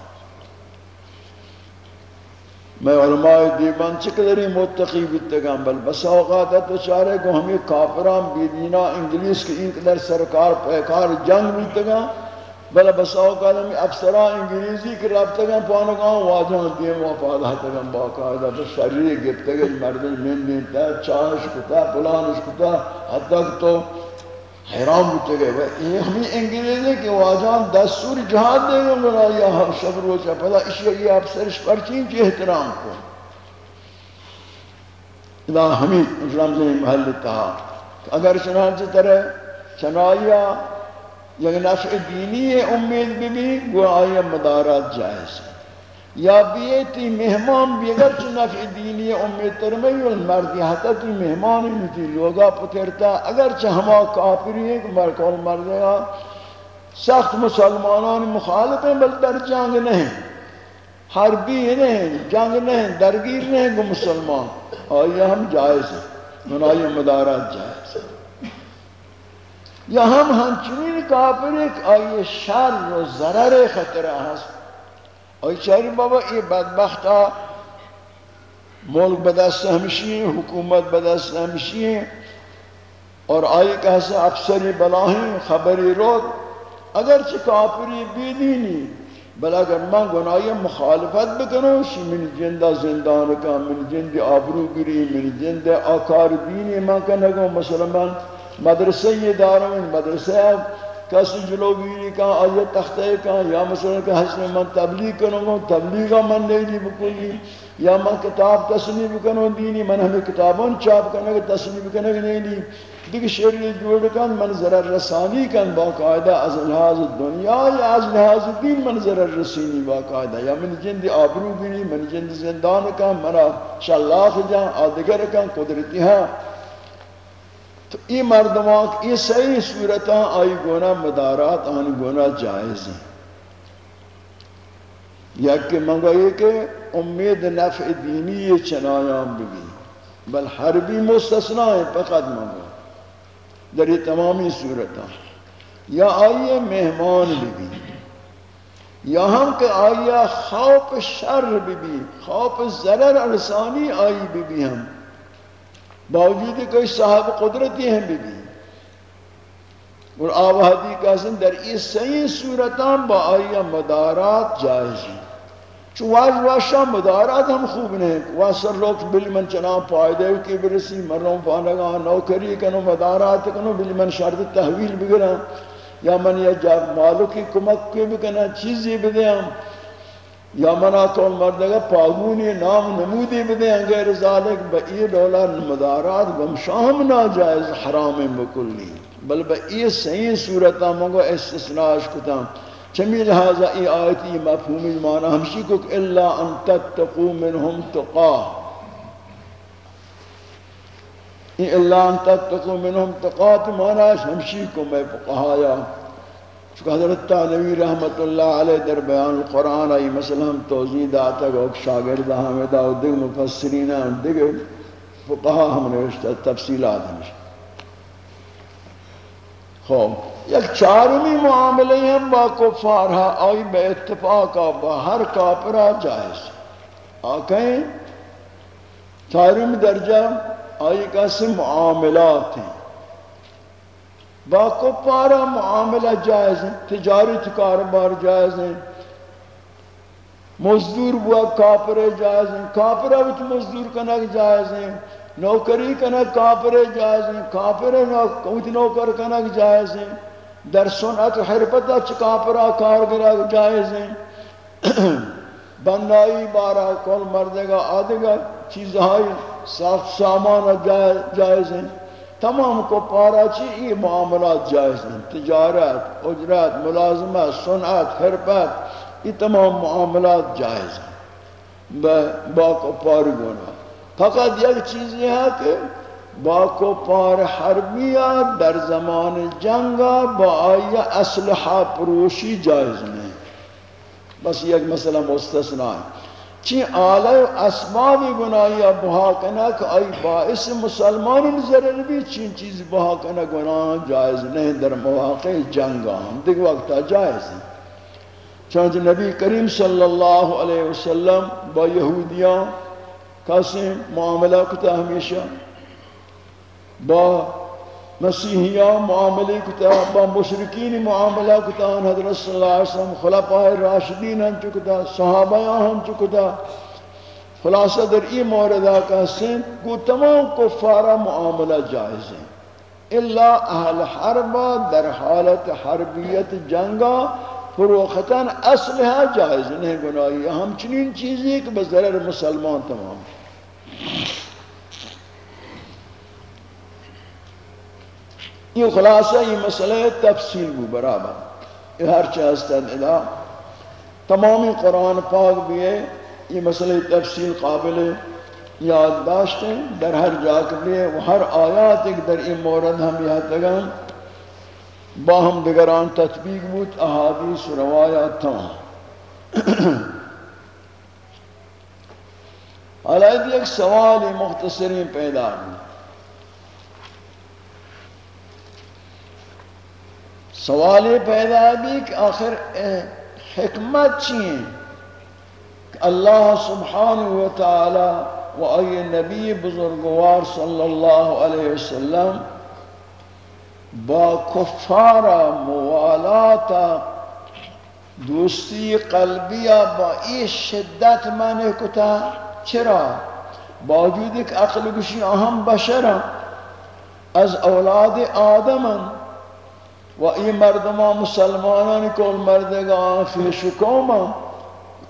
Speaker 1: میں علماء دیبان چکلری متقی بیتگم بل بس اوقات تو چارے کو ہمیں کافران بیدینا انگلیس کی ایک در سرکار پیکار جنگ بیتگم بل بس اوقات ہمیں افسران انگلیسی کی رابطگم پانگاں واجہاں دیم وفاداتگم باقاعدہ بس شریع گفتگل مردن من دیتا چاہش کتا پلانش کتا حتی کہ تو حیران ہوتے گئے یہ ہمیں انگریزی کے واجان دستور جہاد دے گا گنا یا ہم شب روچا پدا اشیاء یہ آپ سرش پرچین کی احترام کو۔ ادا ہمیں رمضی محل تہا اگر چنانچہ طرح چنائیا یک نفع دینی امید بھی بھی وہ آیا مدارات جائز ہے یا بیتی مہمان بیگر چو نفع دینی امید ترمی والمردی حتی تی مہمان نیتی لوگا پترتا اگرچه ہما کافری ہیں کہ مرکول مردگا سخت مسلمانان مخالف ہیں بل در جنگ نہیں، حربی نہیں، جنگ نہیں، درگیر نہیں کہ مسلمان۔ آئی ہم جائز ہیں منائی مدارات جائز ہیں۔ یا ہم ہنچنین کافر ایک آئی شر و ضرر خطرہ ہست اور چاری بابا یہ بدبختہ ملک بدست ہمشی ہیں حکومت بدست ہمشی ہیں اور آئی کہسے افسری بلاہیں خبری روت اگرچہ کافری بیدینی بل اگر من گناہی مخالفت بکنوں شی من جندہ زندان کا من جند آبرو گری من جند آکار دینی من کنگو مثلا من مدرسہ یہ داروں مدرسہ کسی جلوگیری کا آیا تختے کا، یا مثلا کہ حسن من تبلیغ کنوں گا تبلیغا من نہیں دی بکلی یا من کتاب تصنیف کنوں دینی من ہمیں کتابوں چاپ کرنے کا تصنیف کرنے کا نہیں دی دیکھ شریع جوڑ کن من ضرر رسانی کن باقاعدہ، از لحاظ دنیا یا از لحاظ دین من ضرر رسینی باقاعدہ۔ یا من جند آبرو بینی من جند زندان کن منا شلاخ جان، آدگر کن قدرتی ہاں۔ تو یہ مردمان یہ صحیح صورتاں آئی گونا مدارات آنی گونا جائز ہیں۔ یا کہ منگا یہ کہ امید نفع دینی یہ چنایان بگی۔ بل حربی مستثنا ہے، فقط منگا۔ در یہ تمامی صورتاں یا آئیے مہمان بھی یا ہم کہ آئیے خوف شر بھی خوف ضرر ارسانی آئی بھی ہم۔ باوجود کوئی صاحب قدرتی ہیں بھی بھی اور آوہدی کا سن در اس صحیح صورتان با آیا مدارات جائز ہیں۔ چون واج واشا مدارات ہم خوب نہیں واسر لوگ بلی من چنا پائدے کی برسی مروں پانگا نوکری کنو مدارات کنو بلی من شرط تحویل بگرم یا من یا جاب مالو کی کمک کی بکنا چیزی بدیم ہاں۔ یا منا کون مردگا پاگونی نام نمودی بدیں غیر ذالک با ای دولا مدارات گمشام ناجائز حرام مکلی بل با ای صحیح صورتا منگو استثناش کتا۔ چمی لہذا ای آیتی مفہومی معنی ہمشی کو کہ الا ان تتقو منہم تقا۔ ای الا ان تتقو منہم تقا، تو معنی ہمشی کو میں فقہایا۔ چکہ حضرت تانوی رحمت اللہ علیہ در بیان القرآن آئی مثلا ہم توضیح داتا کہ ایک شاگرد حامدہ و دیگ مفسرین ہیں دیگ فقہا ہم نے رشتہ تفصیلات ہمشہ خوب یک چارمی معاملے ہیں با کفار کفارہ آئی بے اتفاقا با ہر کافرہ جائز۔ آکہیں، چارمی درجہ، آئی کیسے معاملات ہیں۔ با کفارہ معاملہ جائز ہیں، تجارت کاروبار جائز ہیں۔ مزدور بوا کافر جائز ہیں کافرہ وچ مزدور کنک جائز ہیں، نوکری کنک کافر جائز ہیں کافر وچ نوکر کنک جائز ہیں۔ در سنت حربت اچ کافرہ کارگرہ جائز ہیں۔ بنائی بارہ کل مردگا آدگا چیزہائی، صاف سامان جائز ہیں۔ تمام کو پارا چی یہ معاملات جائز ہیں، تجارت، اجرت، ملازمت، صنعت حربت یہ تمام معاملات جائز ہیں۔ با کو پار گونا فقط یک چیز یہ ہے کہ با کو پار حربیہ در زمان جنگا با آیا اسلحہ پروشی جائز نہیں۔ بس یک مسئلہ مستثنا ہے۔ چی آلہ اسبابی گناہی بہا کنک آئی باعث مسلمان ضرر بھی چین چیز بہا کنک گناہ جائز نہیں در مواقع جنگا ہم دیکھ وقتا جائز ہیں چانچہ نبی کریم صلی اللہ علیہ وسلم با یہودیاں کسی معاملہ کتا ہمیشہ با مسیحیان معاملے کتا با مشرکین معاملہ کتا حضرت صلی اللہ علیہ وسلم، خلفاء راشدین ہم چکتا صحابیان ہم چکتا خلاصہ در ای موردہ کا سن کو تمام کفارہ معاملہ جائز ہیں۔ اللہ اہل حربہ در حالت حربیت جنگا، فروختاً اصلها جائز نہیں، گناہی ہم چنین چیزی کہ بزرر مسلمان تمام۔ یہ خلاصہ، یہ مسئلہ تفصیل بھی برابر۔ یہ ہر چاہستن ادا۔ تمامی قرآن پاک بھی ہے، یہ مسئلہ تفصیل قابل یاد ہیں در ہر جا کے لیے وہ ہر آیات ایک در این مورد ہم یہاں تگم باہم دگران تطبیق بود، احادیث و روایات تمام۔ حالات ایک سوال مختصری پیدا ہوئی سوال پیدا بھی کہ آخر حکمت چیئے کہ اللہ سبحانہ و تعالی و ای نبی بزرگوار صلی اللہ علیہ وسلم با کفار موالاتا دوستی قلبیہ با ای شدت منع کتا چرا؟ باوجود ایک عقل گوشی بشرا از اولاد آدمن و این مردمان مسلمانان کل مردگان خیش و قوم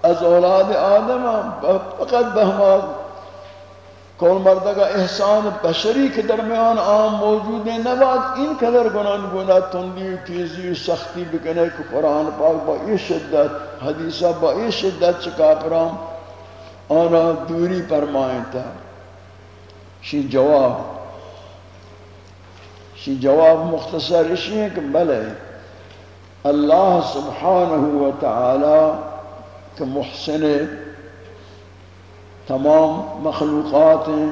Speaker 1: از اولاد آدم فقط به ما کل مردگا احسان بشری که درمیان آن موجود ہے نباد این قدر گناہ گناہ تندی و تیزی و سختی بکنے کہ قرآن پاک با ای شدت حدیثہ با ای شدت چکا پرام آنا دوری پرمائیں تا شی جواب شی جواب مختصر اشی ہے کہ بلے، اللہ سبحانہ و تعالی کہ محسن تمام مخلوقات ہیں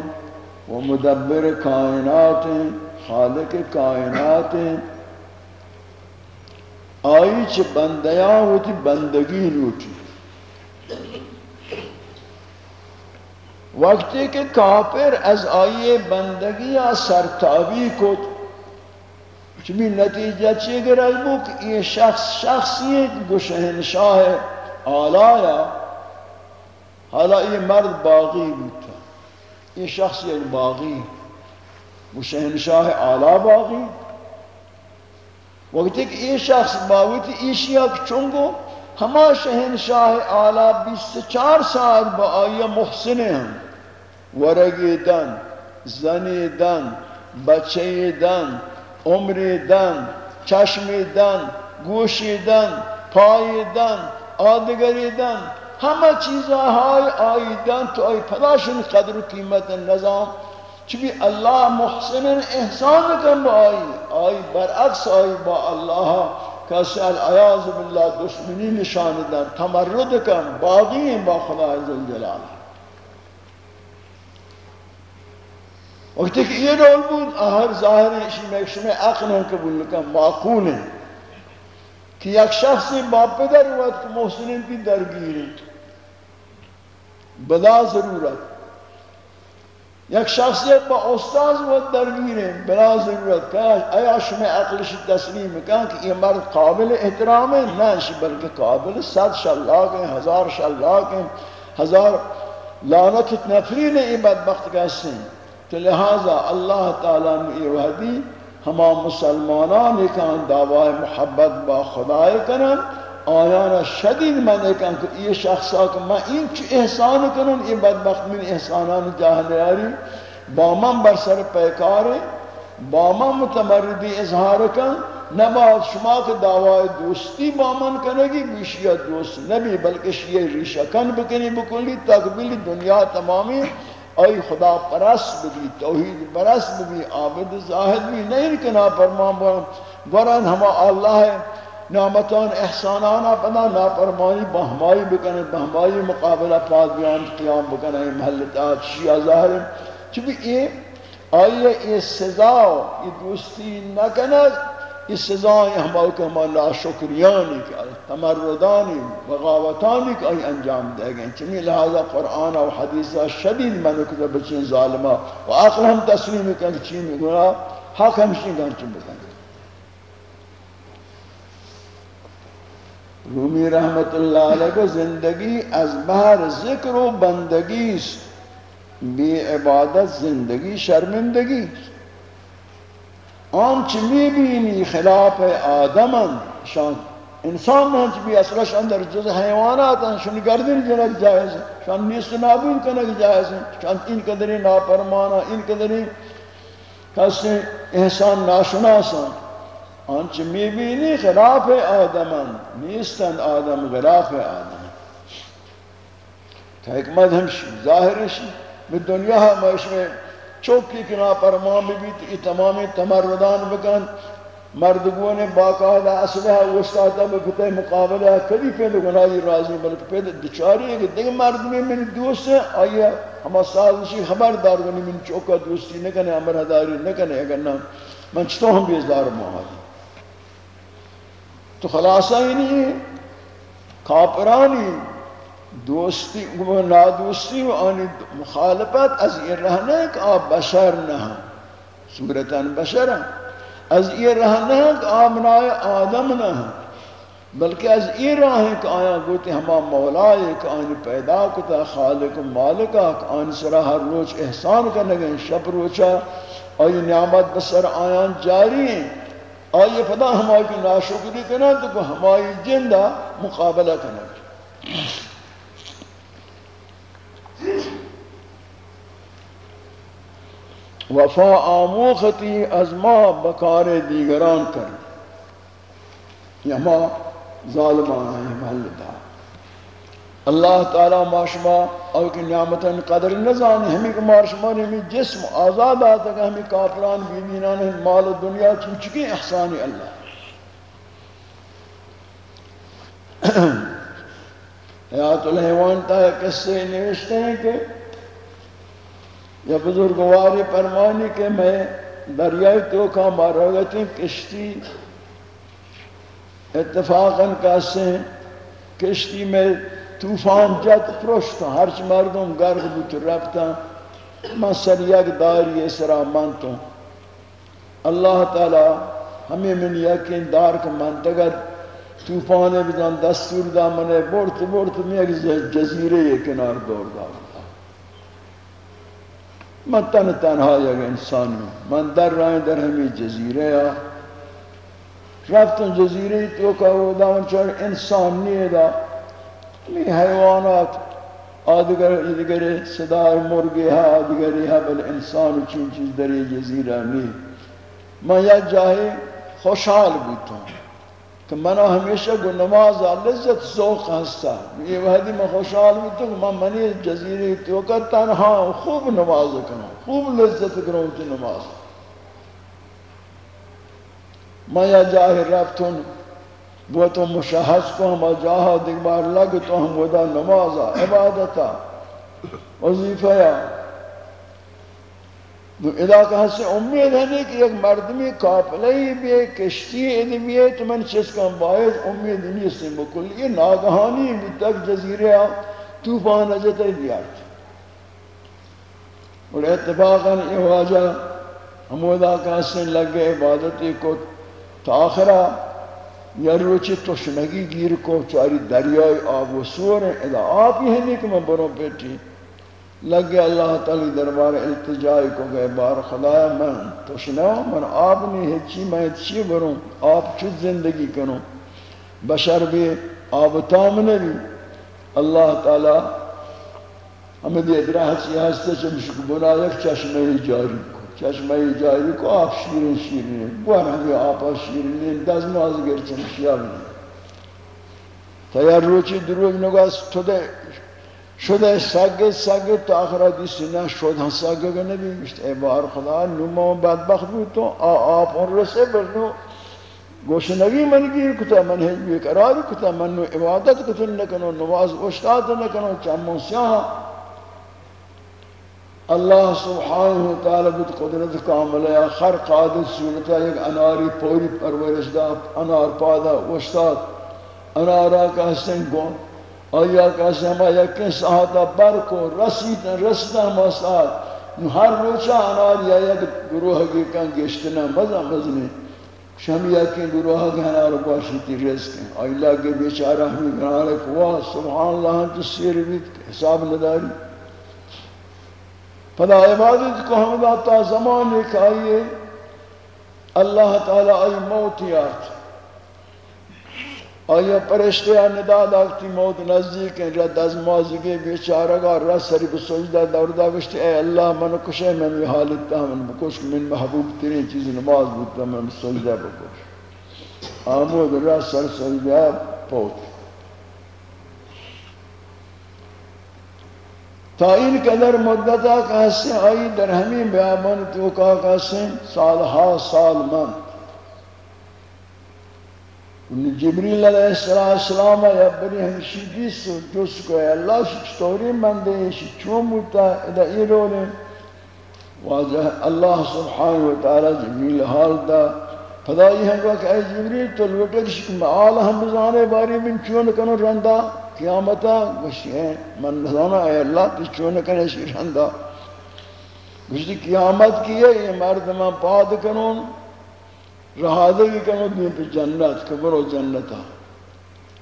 Speaker 1: وہ مدبر کائنات ہیں خالق کائنات ہیں آئی چھ بندیاں ہوتی، بندگی لوٹی۔ وقتی کہ کافر از آئیے بندگی یا سرتابی کو که نتیجہ نتیجه چی گرد بود که این شخص شخصی گشهنشاه آلایا. حالا این مرد باقی بود. این شخص یک باقی. شاہ آلا باقی. وقتی که این شخص باقی ایش یک چونگو همه شهنشاه آلا 24 سال با آیا محسن هم. ورگی دن زنی دن زنیدن بچهیدن امری دان، چشمی دان، گوشی دان، پایی دان، آدگری دان، همه چیزهای آیدن تو ای پداشون قدر و قیمت نظام. چبی الله محسن احسان کن با آیی آئی برعکس آیی با الله. کسی العیاذ بالله دشمنی نشان دن تمرد کن باقی با خدا عزوجلال وقتی که این رول بود هر ظاهرش مکشم عقل هم قبول می‌کنم معقوله. که یک شخصی باپ پدر اومد که محسنین کی درگیری بلا ضرورت. یک شخصی با استاز و درگیره بلا ضرورت. که ایا شما عقلش تسلیم میکن که این مرد قابل احترام احترامه نهش بلکه قابل صد شلاکه هزار شلاکه هزار لعنت نفرین این بدبخت که هستیم. تو لہذا اللہ تعالیٰ نے یہ وحدی ہما مسلمانان کان دعوی محبت با خدای کنن آیانا شدید من کن کہ یہ شخصا کہ میں این چی احسان کنن، یہ بدبخت من احسانان جاہلیاری با من بر سر پیکارے، با من متمردی اظہار کن نباید شما کہ دعوی دوستی با من کنگی بیشیہ دوست نبی، بلکہ شیئے ریشہ کن بکنی بکلی تقبیل دنیا تمامی ای خدا پرست بھی توحید پرست بھی عابد زاہد بھی نہیں کنا فرمان بارم گورن ہما اللہ ہے نعمتان احسانانا پدا نافرمانی بہمائی بکنے، بہمائی مقابلہ پاد بیان قیام بکنے محلتات شیعہ ظاہر۔ چونکہ یہ آئیے، یہ سزا، یہ دوستی نہ کنے۔ اس سزائیں ہمارے کہ ہمارے ناشکریانی کہ تمردانی بغاوتانی کہ ای انجام دے گئے چمی لہذا قرآن و حدیثہ شدید منکتہ بچین ظالمہ۔ و آخر ہم تسلیم کریں کہ چین گناہ، حق ہمشین گھن چن بکن رومی رحمت اللہ علیہ کو زندگی از بہر ذکر و بندگی بی عبادت زندگی شرمندگی است۔ آنچ میبینی خلاف آدمن شان انسان ہنچ بھی اصلش اندر جز حیوانات ہیں شان گردن جنک جائز ہیں شان نیست نابون کنک جائز ہیں شان ان قدری ناپرمانا ان قدری کسی احسان ناشناسان آنچ میبینی خلاف آدمن نیستن آدم خلاف آدم کہ حکمت ہم ظاہرشی میں دنیا ہمیں چوکی کنا پرمان بھی تو تمامی تمردان بکن۔ مردگون باقاعدہ اسلحہ وستاتا بکتے مقابلہ کبھی پہلے گناہی راضی بلکہ پہلے دچاری ہے کہ دیکھ مرد میں من دوست ہے آئیے ہما سازشی خبردار کنی من چوکا دوستی نکنے امر حداری نکنے، اگر نا من چطور ہم بیزدار محالی تو خلاصہ ہی نہیں ہے کافرانی دوستی و نادوستی و آنی مخالفت از این رہنے کہ آپ بشر نہ صورتاً بشر از یہ رہنے کہ آپ منائے آدم نہ بلکہ از یہ راہیں کہ آیا گوتی ہما مولائے کہ آنی پیدا کتا خالق و مالکا کہ آنی سرا ہر روچ احسان کرنے گئے شب روچا آئی نعمت بسر آیان جاری ہیں؟ آئیے پدا ہمائی کی ناشکری کنا تو کو ہمائی جندہ مقابلہ کنا وفا آموختی از ما بکار دیگران کر. یا ما ظالمان ہیں محل دا. اللہ تعالی ما شما او کی نعمتا قدر نزانی ہمیں کمار شما نے ہمیں جسم آزاد آتا کہ ہمیں کافران بیدینان مال دنیا چکی احسانی اللہ. حیات الحیوان تا ہے، قصے نوشتے ہیں کہ یا بزرگواری فرمانی کہ میں دریائی تو کا مارا گئی کشتی اتفاقاً کاسے کشتی میں طوفان جت پرشت ہرچ مردم گرد بوت رفتا میں سر یک داری اسرا مانتا اللہ تعالی ہمیں من یقین دار کا منتگت طوفان بزن دستور دا منے بورت بورت میں ایک جزیرے کنار دور دا من تن تنہا یک انسان ہوں من در رائیں در ہمیں جزیرے آ رفتن جزیرے تو کا وہ دا چار انسان نہیں دا. می حیوانات. آدگر ادگر صدای مرگی ہے آدگری ہے بل انسان چین چیز در یہ جزیرہ نہیں میں یک جاہی خوشحال بوتا ہوں کہ منو ہمیشہ گو نماز لذت ذوق ہستا یہ وحدی میں خوشحال بھی تو میں منی جزیری تو کا تنہا خوب نماز کروں، خوب لذت کروں کی نماز۔ میں یا جاہر رفتن وہ تو مشاہد کو ہم جاہا دیکھ بار لگ تو ہم ودا نمازا عبادتا۔ وظیفہ ادا کہاں سے امید ہے کہ ایک مردمی کافلہی بھی ہے کشتی ادھی ہے تو من چیز کا باعث امید نہیں سے بکل، یہ ناگہانی بھی تک جزیرے آ توفان اجتا ہی دیا اور اتفاقا یہ واجہ، ہم ادا کہاں سے لگ گئے عبادتی کو تاخرہ یا روچی تشنگی گیر کو، چاری دریائی آب و سور ہیں، ادا آپ ہی ہیں کہ میں بروں پیٹی لگ گیا اللہ تعالی دربار التجائی کو گئے بار خدایا، میں تو شنو من آپ نہیں ہے، چی میں چی بروں، آپ چود زندگی کروں۔ بشر بھی آب تامنے بھی اللہ تعالی ہمیں دے ادراہ چی ہستے چمشک بنا یک چشمہ جاری کو۔ چشمہ جاری کو، آپ شیرین شیرین بوانا بھی آپا شیرین دزماز گر چمشیا بھی تیار روچی دروگ نگاس تو دے۔ شده سگه سگه تا آخر دیسی نه شد هم سگه گه نبی میشت ای بار خدا نوما بدبخت بود تو. آب اون رسه برنو گوش گوشنگی من گیر کتا، من هیچ بیقراری کتا، من نو عبادت کتن نکنو، نواز اشتاد نکنو چند منسیان اللہ سبحانہ وتعالی بود قدرت کامل ہے خرق عادت صورتا ایک اناری پوری پرورش دا انار پادا اشتاد انارا کا حسن گون آیا کسی ہما یکی ساعتا برکو رسید رسیدہ ہما ساعت ہر روچا انال یا یک گروہ کی کن گشتنا مزا مزنی شم یکی گروہ کی انال باشیتی رزق ہیں آئی لگے بیچارہ ہمیں گناہ رکھوا سبحان اللہ ہم تو سیر بیت حساب نداری پدا عبادت کو ہم داتا زمان ایک آئیے اللہ تعالی آئی موتیات آیا پرشتے ندا داکتی موت نزدیک ہیں رد از مازگی بیچارگا رد سری بسجدہ دور داگشتی اے اللہ من کشے من یہ حالت تا من بکش من محبوب ترین چیز نماز بودتا من سجدہ بکش آمود رد سر سجدہ پوت تا این قدر مدتا کہسے آئی در ہمیں بیابان توکا کہسے سالہا سال من جبریل علیہ السلام یا بری ہمشی دیس جس کو ہے اللہ شکستوری من دے چون موتا ادھا ای رولے واضح اللہ سبحانہ وتعالی جبریل حال دا۔ فدائی ہم کہ اے جبریل، تو لوٹے کشک معال ہم بزانے باری من چون کنو رندہ قیامتا گوشتی ہے، من نظانا اے اللہ تو چون کنے شی رندہ گوشتی قیامت کی ہے، یہ مرد من پاد کنون۔ رہادگی کنو دین پہ جنت کبرو جنتا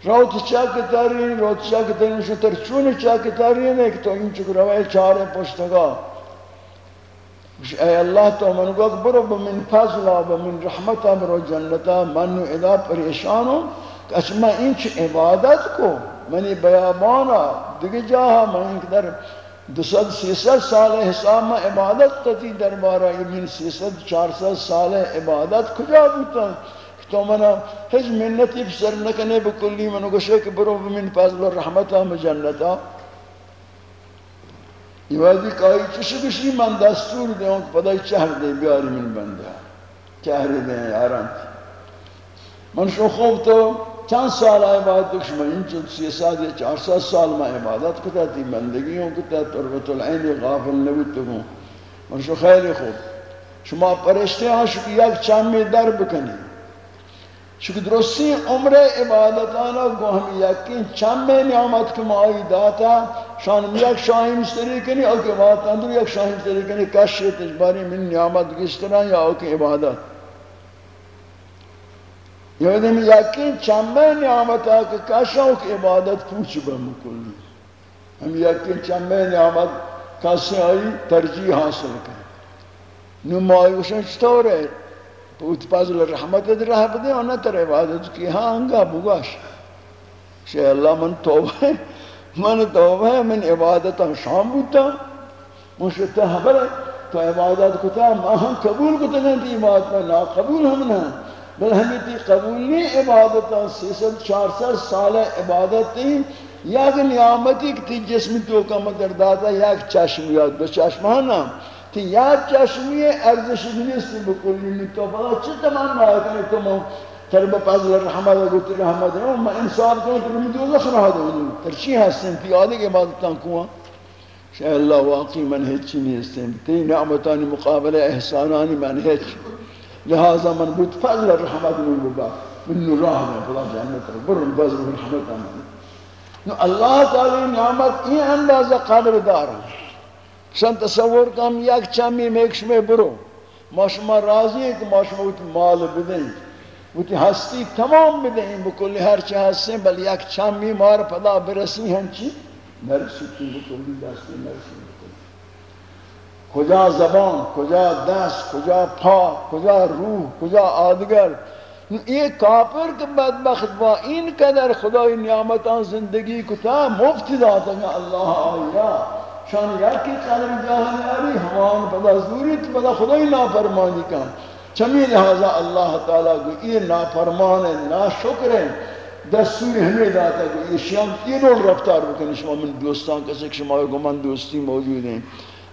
Speaker 1: روت چاک تارین روت چاک تارین شو تر چون چاک تارین ہے کہ تو ان چک روائے چارے پشتگا اے اللہ تو من کو برو من فضل و من رحمت برو جنتا من ادا پریشان ہوں کہ میں انچ عبادت کو منی بیابانا دیگه جاہا من در دو سد سی سد سال حساب میں عبادت تتی دربارہ من سی سد چار سال عبادت کجا بوتا؟ تو منا ہج منتی بسر نکنے بکلی منو گوشے کہ برو من فضل رحمتا مجنتا یہ وادی کائی چشی کشی من دستور دے ہوں پدای چہر دے بیاری من بندہ چہر دے یاران من شو خوب تو چند سال عبادت کش میں انچو سی، سال یا چار سال سال میں عبادت کتا تھی بندگیوں کتا تربت العین غافل نبیت کو من شو خیلی خوب۔ شما پرشتے ہاں شو کہ یک چامی در بکنی۔ چونکہ درستی عمر عبادتانا گو ہم یقین چند میں نعمت کم آئی داتا۔ شان یک شاہی مستری کنی، او کہ عبادت اندر یک شاہی مستری کنی، کشی تجباری من نعمت کس طرح یا او کہ عبادت۔ یہ دن یقین چند نعمت آکے کشا او کہ عبادت پوچھ بمکلی ہم یقین چند نعمت کسی آئی ترجیح حاصل کریں نمائی وشن چطور ہے پوت پازل رحمت در رہ بدے اور تر عبادت کی ہاں انگا بگاش شے اللہ من توبہ ہے من توبہ ہے من عبادت شام بوتا مشتا حبر ہے تو عبادت کتا ما ہم قبول کتا نہیں تی عبادت میں نا قبول ہم نہ بل ہمیتی قبولی عبادتاں سی سن چار سر سال عبادتیں یک نیامتی که تی جسم تو کم کرداتا یک چشم یاد. به چشمانا نام تی یک چشمی ارزش نیستی بکلی لیتو فقط چی تمام ناکنی تو ما تر بپذل رحمت و گوتی رحمت رو ما انصاف کنی تو بمی دوزخ را دو تر چی هستیم؟ تی آده که عبادتان کنوا شای اللہ واقعی من هیچی نیستیم. تی نعمتانی مقابل احسانانی من هیچی لہذا من بود فضل رحمت من ببا من راہ میں خدا جانت برن فضل رحمت من اللہ تعالی نعمت این اندازہ قدر دارا شان تصور کم یک چمی میکش میں برو ما شما راضی ہے کہ ما شما وقت مال بدیں وقت ہستی تمام بدیں بکلی ہر چی ہستیں بل یک چمی مار پدا برسی ہم چی نرسی کی بکلی دستی نرسی بکلی کجا زبان، کجا دست، کجا پا، کجا روح، کجا آدگر. یہ کافر کے بدبخت با این قدر خدای نعمتان زندگی کتا مفت داتا ہے اللہ آئیہ. شان یکی قدر جاہن یاری، ہمان پدا زوری تو پدا خدای نافرمانی کن چمی لہذا اللہ تعالیٰ کو یہ نافرمان ہے ناشکر ہے دستور ہمیں داتا ہے کہ یہ شیام تینوں رفتار بکنی، شما من دوستان کسی شما کو من دوستی موجود ہیں.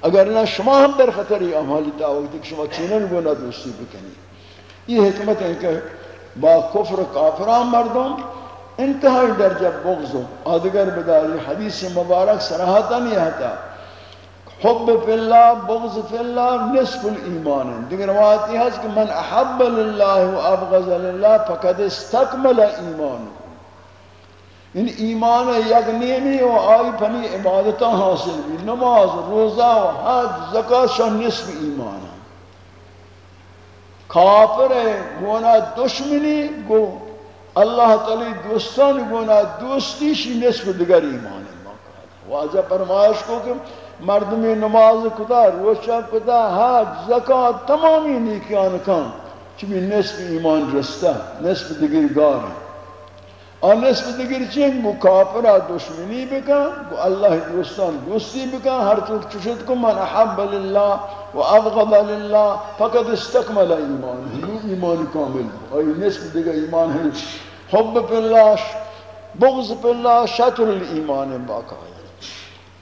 Speaker 1: اگر نہ شما ہم در خطری امالی دعوت کہ شما چینن گونا دوستی بکنی۔ یہ حکمت ہے کہ با کفر کافران مردم انتہائی درجہ بغض آدگر بداری، حدیث مبارک سراحتا نہیں آتا۔ حب فی اللہ، بغض فی اللہ، نصف الایمان دیگر روایتی ہے کہ من احب للہ و ابغض للہ فقد استکمل ایمان یعنی ایمان یک نیمی و آئی پنی عبادتہ حاصل بھی نماز روزہ و حج زکاة شاہ نصف ایمان کافر گونا دشمنی گو. اللہ تعالی دوستان گونا دوستی شی نصف دیگر ایمان واضح فرمایش کو کہ مردمی نماز کتا روشا کتا حج زکات تمامی نیکیان کن چمی نصف ایمان رستا نصف دیگر گار اور نصف دیگر چین گو کافرہ دشمنی بکن گو اللہ دوستان دوستی بکن ہر طور چشد کو من احب للہ و ابغض للہ فقط استقمل ایمان ایمان کامل، اور نصف دیگر ایمان ہے۔ حب پی اللہ، بغض پی اللہ، شطر الایمان باقا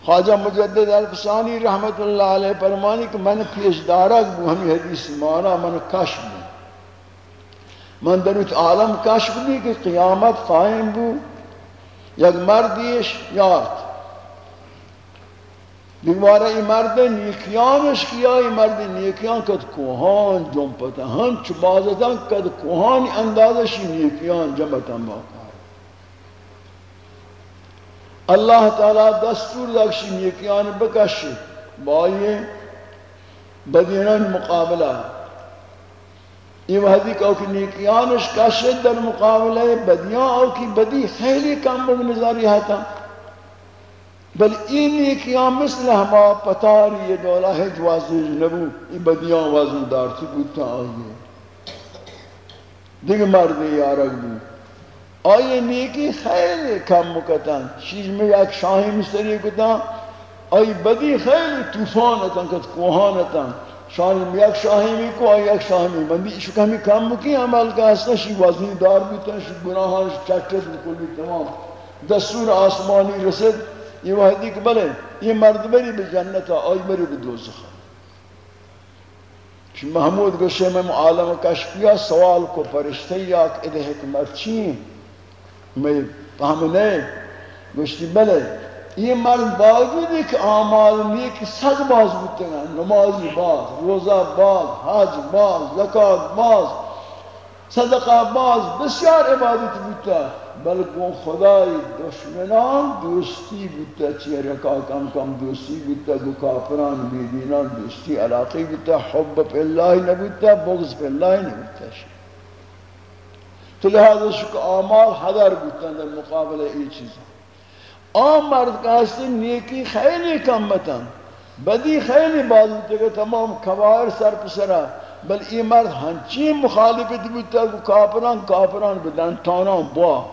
Speaker 1: خواجہ مجدد الفسانی رحمت اللہ علیہ فرمانی کہ من پیش دارک بو ہمی حدیث مانا، من کشف من دنوت عالم کشف دی کہ قیامت قائم بو. یک مردیش یاد بیمارہ ای مرد نیکیانش کیا؟ ای مرد نیکیان کد کوهان جنپتا ہن چو کد کوهان اندازشی نیکیان جمعتن باقا اللہ تعالی دستور دکشی نیکیان بکشی. با یہ بدینان مقابلہ یہ وحدی کہ اوکی نیکیانش کشید در مقابلہ بدیان اوکی بدی خیلی کم بد نظاری ہے بل این نیکیاں مثل ہما پتاری یہ دولا ہے جوازی نبو یہ بدیاں وزن دار تھی بودتا آئیے دیکھ مردی یارک بو آئیے نیکی خیلی کم مکتن. شیج میں ایک شاہی مستری کتا آئی بدی خیلی توفانتا کت کوہانتا شاہی ایک شاہی میں کو شاہی میں من شکا ہمیں کم مکی عمل کا حسنا شی وزنی دار بودتا شی گناہان چکت بکلی تمام. دستور آسمانی رسد یہ وحدی کہ بلے یہ مرد بری بھی جنت آئی بری بھی دوزخ محمود گوشے میں معالم کشفیہ سوال کو پرشتے یا ادھے حکمت چین میں پہمنے گوشتی بلے یہ مرد باوجود ہے کہ آمال نیک سگ باز بودتے ہیں نمازی باز روزہ باز حج باز زکاة باز صدقہ باز بسیار عبادت بودتا بلکہ خدای دشمنان دوستی بودتا چی رکا کم کم دوستی بودتا گو کافران بیدینان دوستی علاقی بودتا حب پہ اللہ نبودتا بغض پہ اللہ نبودتا تو لہذا شکر آمال حدر بودتا در مقابل ای چیزا آم مرد ہستی نیکی خیلی کم بتن. بدی خیلی بازی کہ تمام کبائر سر پسرہ بل این مرد هنچین مخالفت بودتا که کافران کافران بدن تانان با.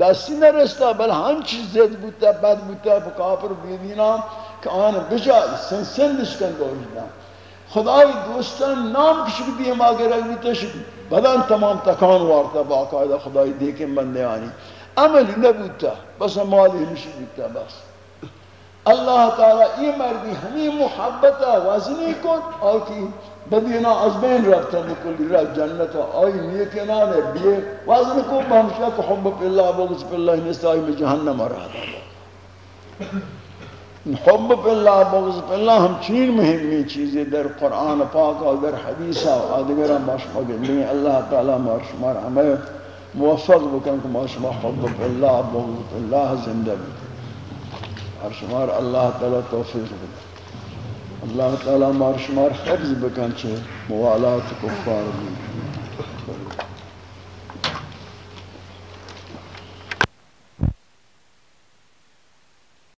Speaker 1: دستی نرستا بل هنچی زد بودتا بد بودتا که کافر بیدینان که آن بجای سن سن دشکن دوشدن خدای دوستان نام کشی بھی ما گرگ شد بدن تمام تکان وارتا باقاعدہ خدای دیکھیں بندے آنی عملی نبودتا بس مالی ہمشی بودتا بس اللہ تعالی یہ مردی ہمیں محبتا وزنی کن اور کی بدینا از بین رفتا مکلی رفت جنت آئی نیکنان ہے بیئے وزن کو بہمشہ کہ حب پی اللہ بغض پی اللہ نسائی میں جہنم آرہا حب پی اللہ بغض پی اللہ ہم چین مہمی چیزیں در قرآن پاک اور در حدیثہ اور دیگر ماشمہ گلیں اللہ تعالی مارشمار ہمیں موفق بکن کہ ماشمہ حب پی اللہ، بغض اللہ، زندہ بکن۔ اور شمار اللہ تعالی توفیق بکن۔ اللہ تعالی مار شمار حفظ بکن چھے موالات کفار بکن۔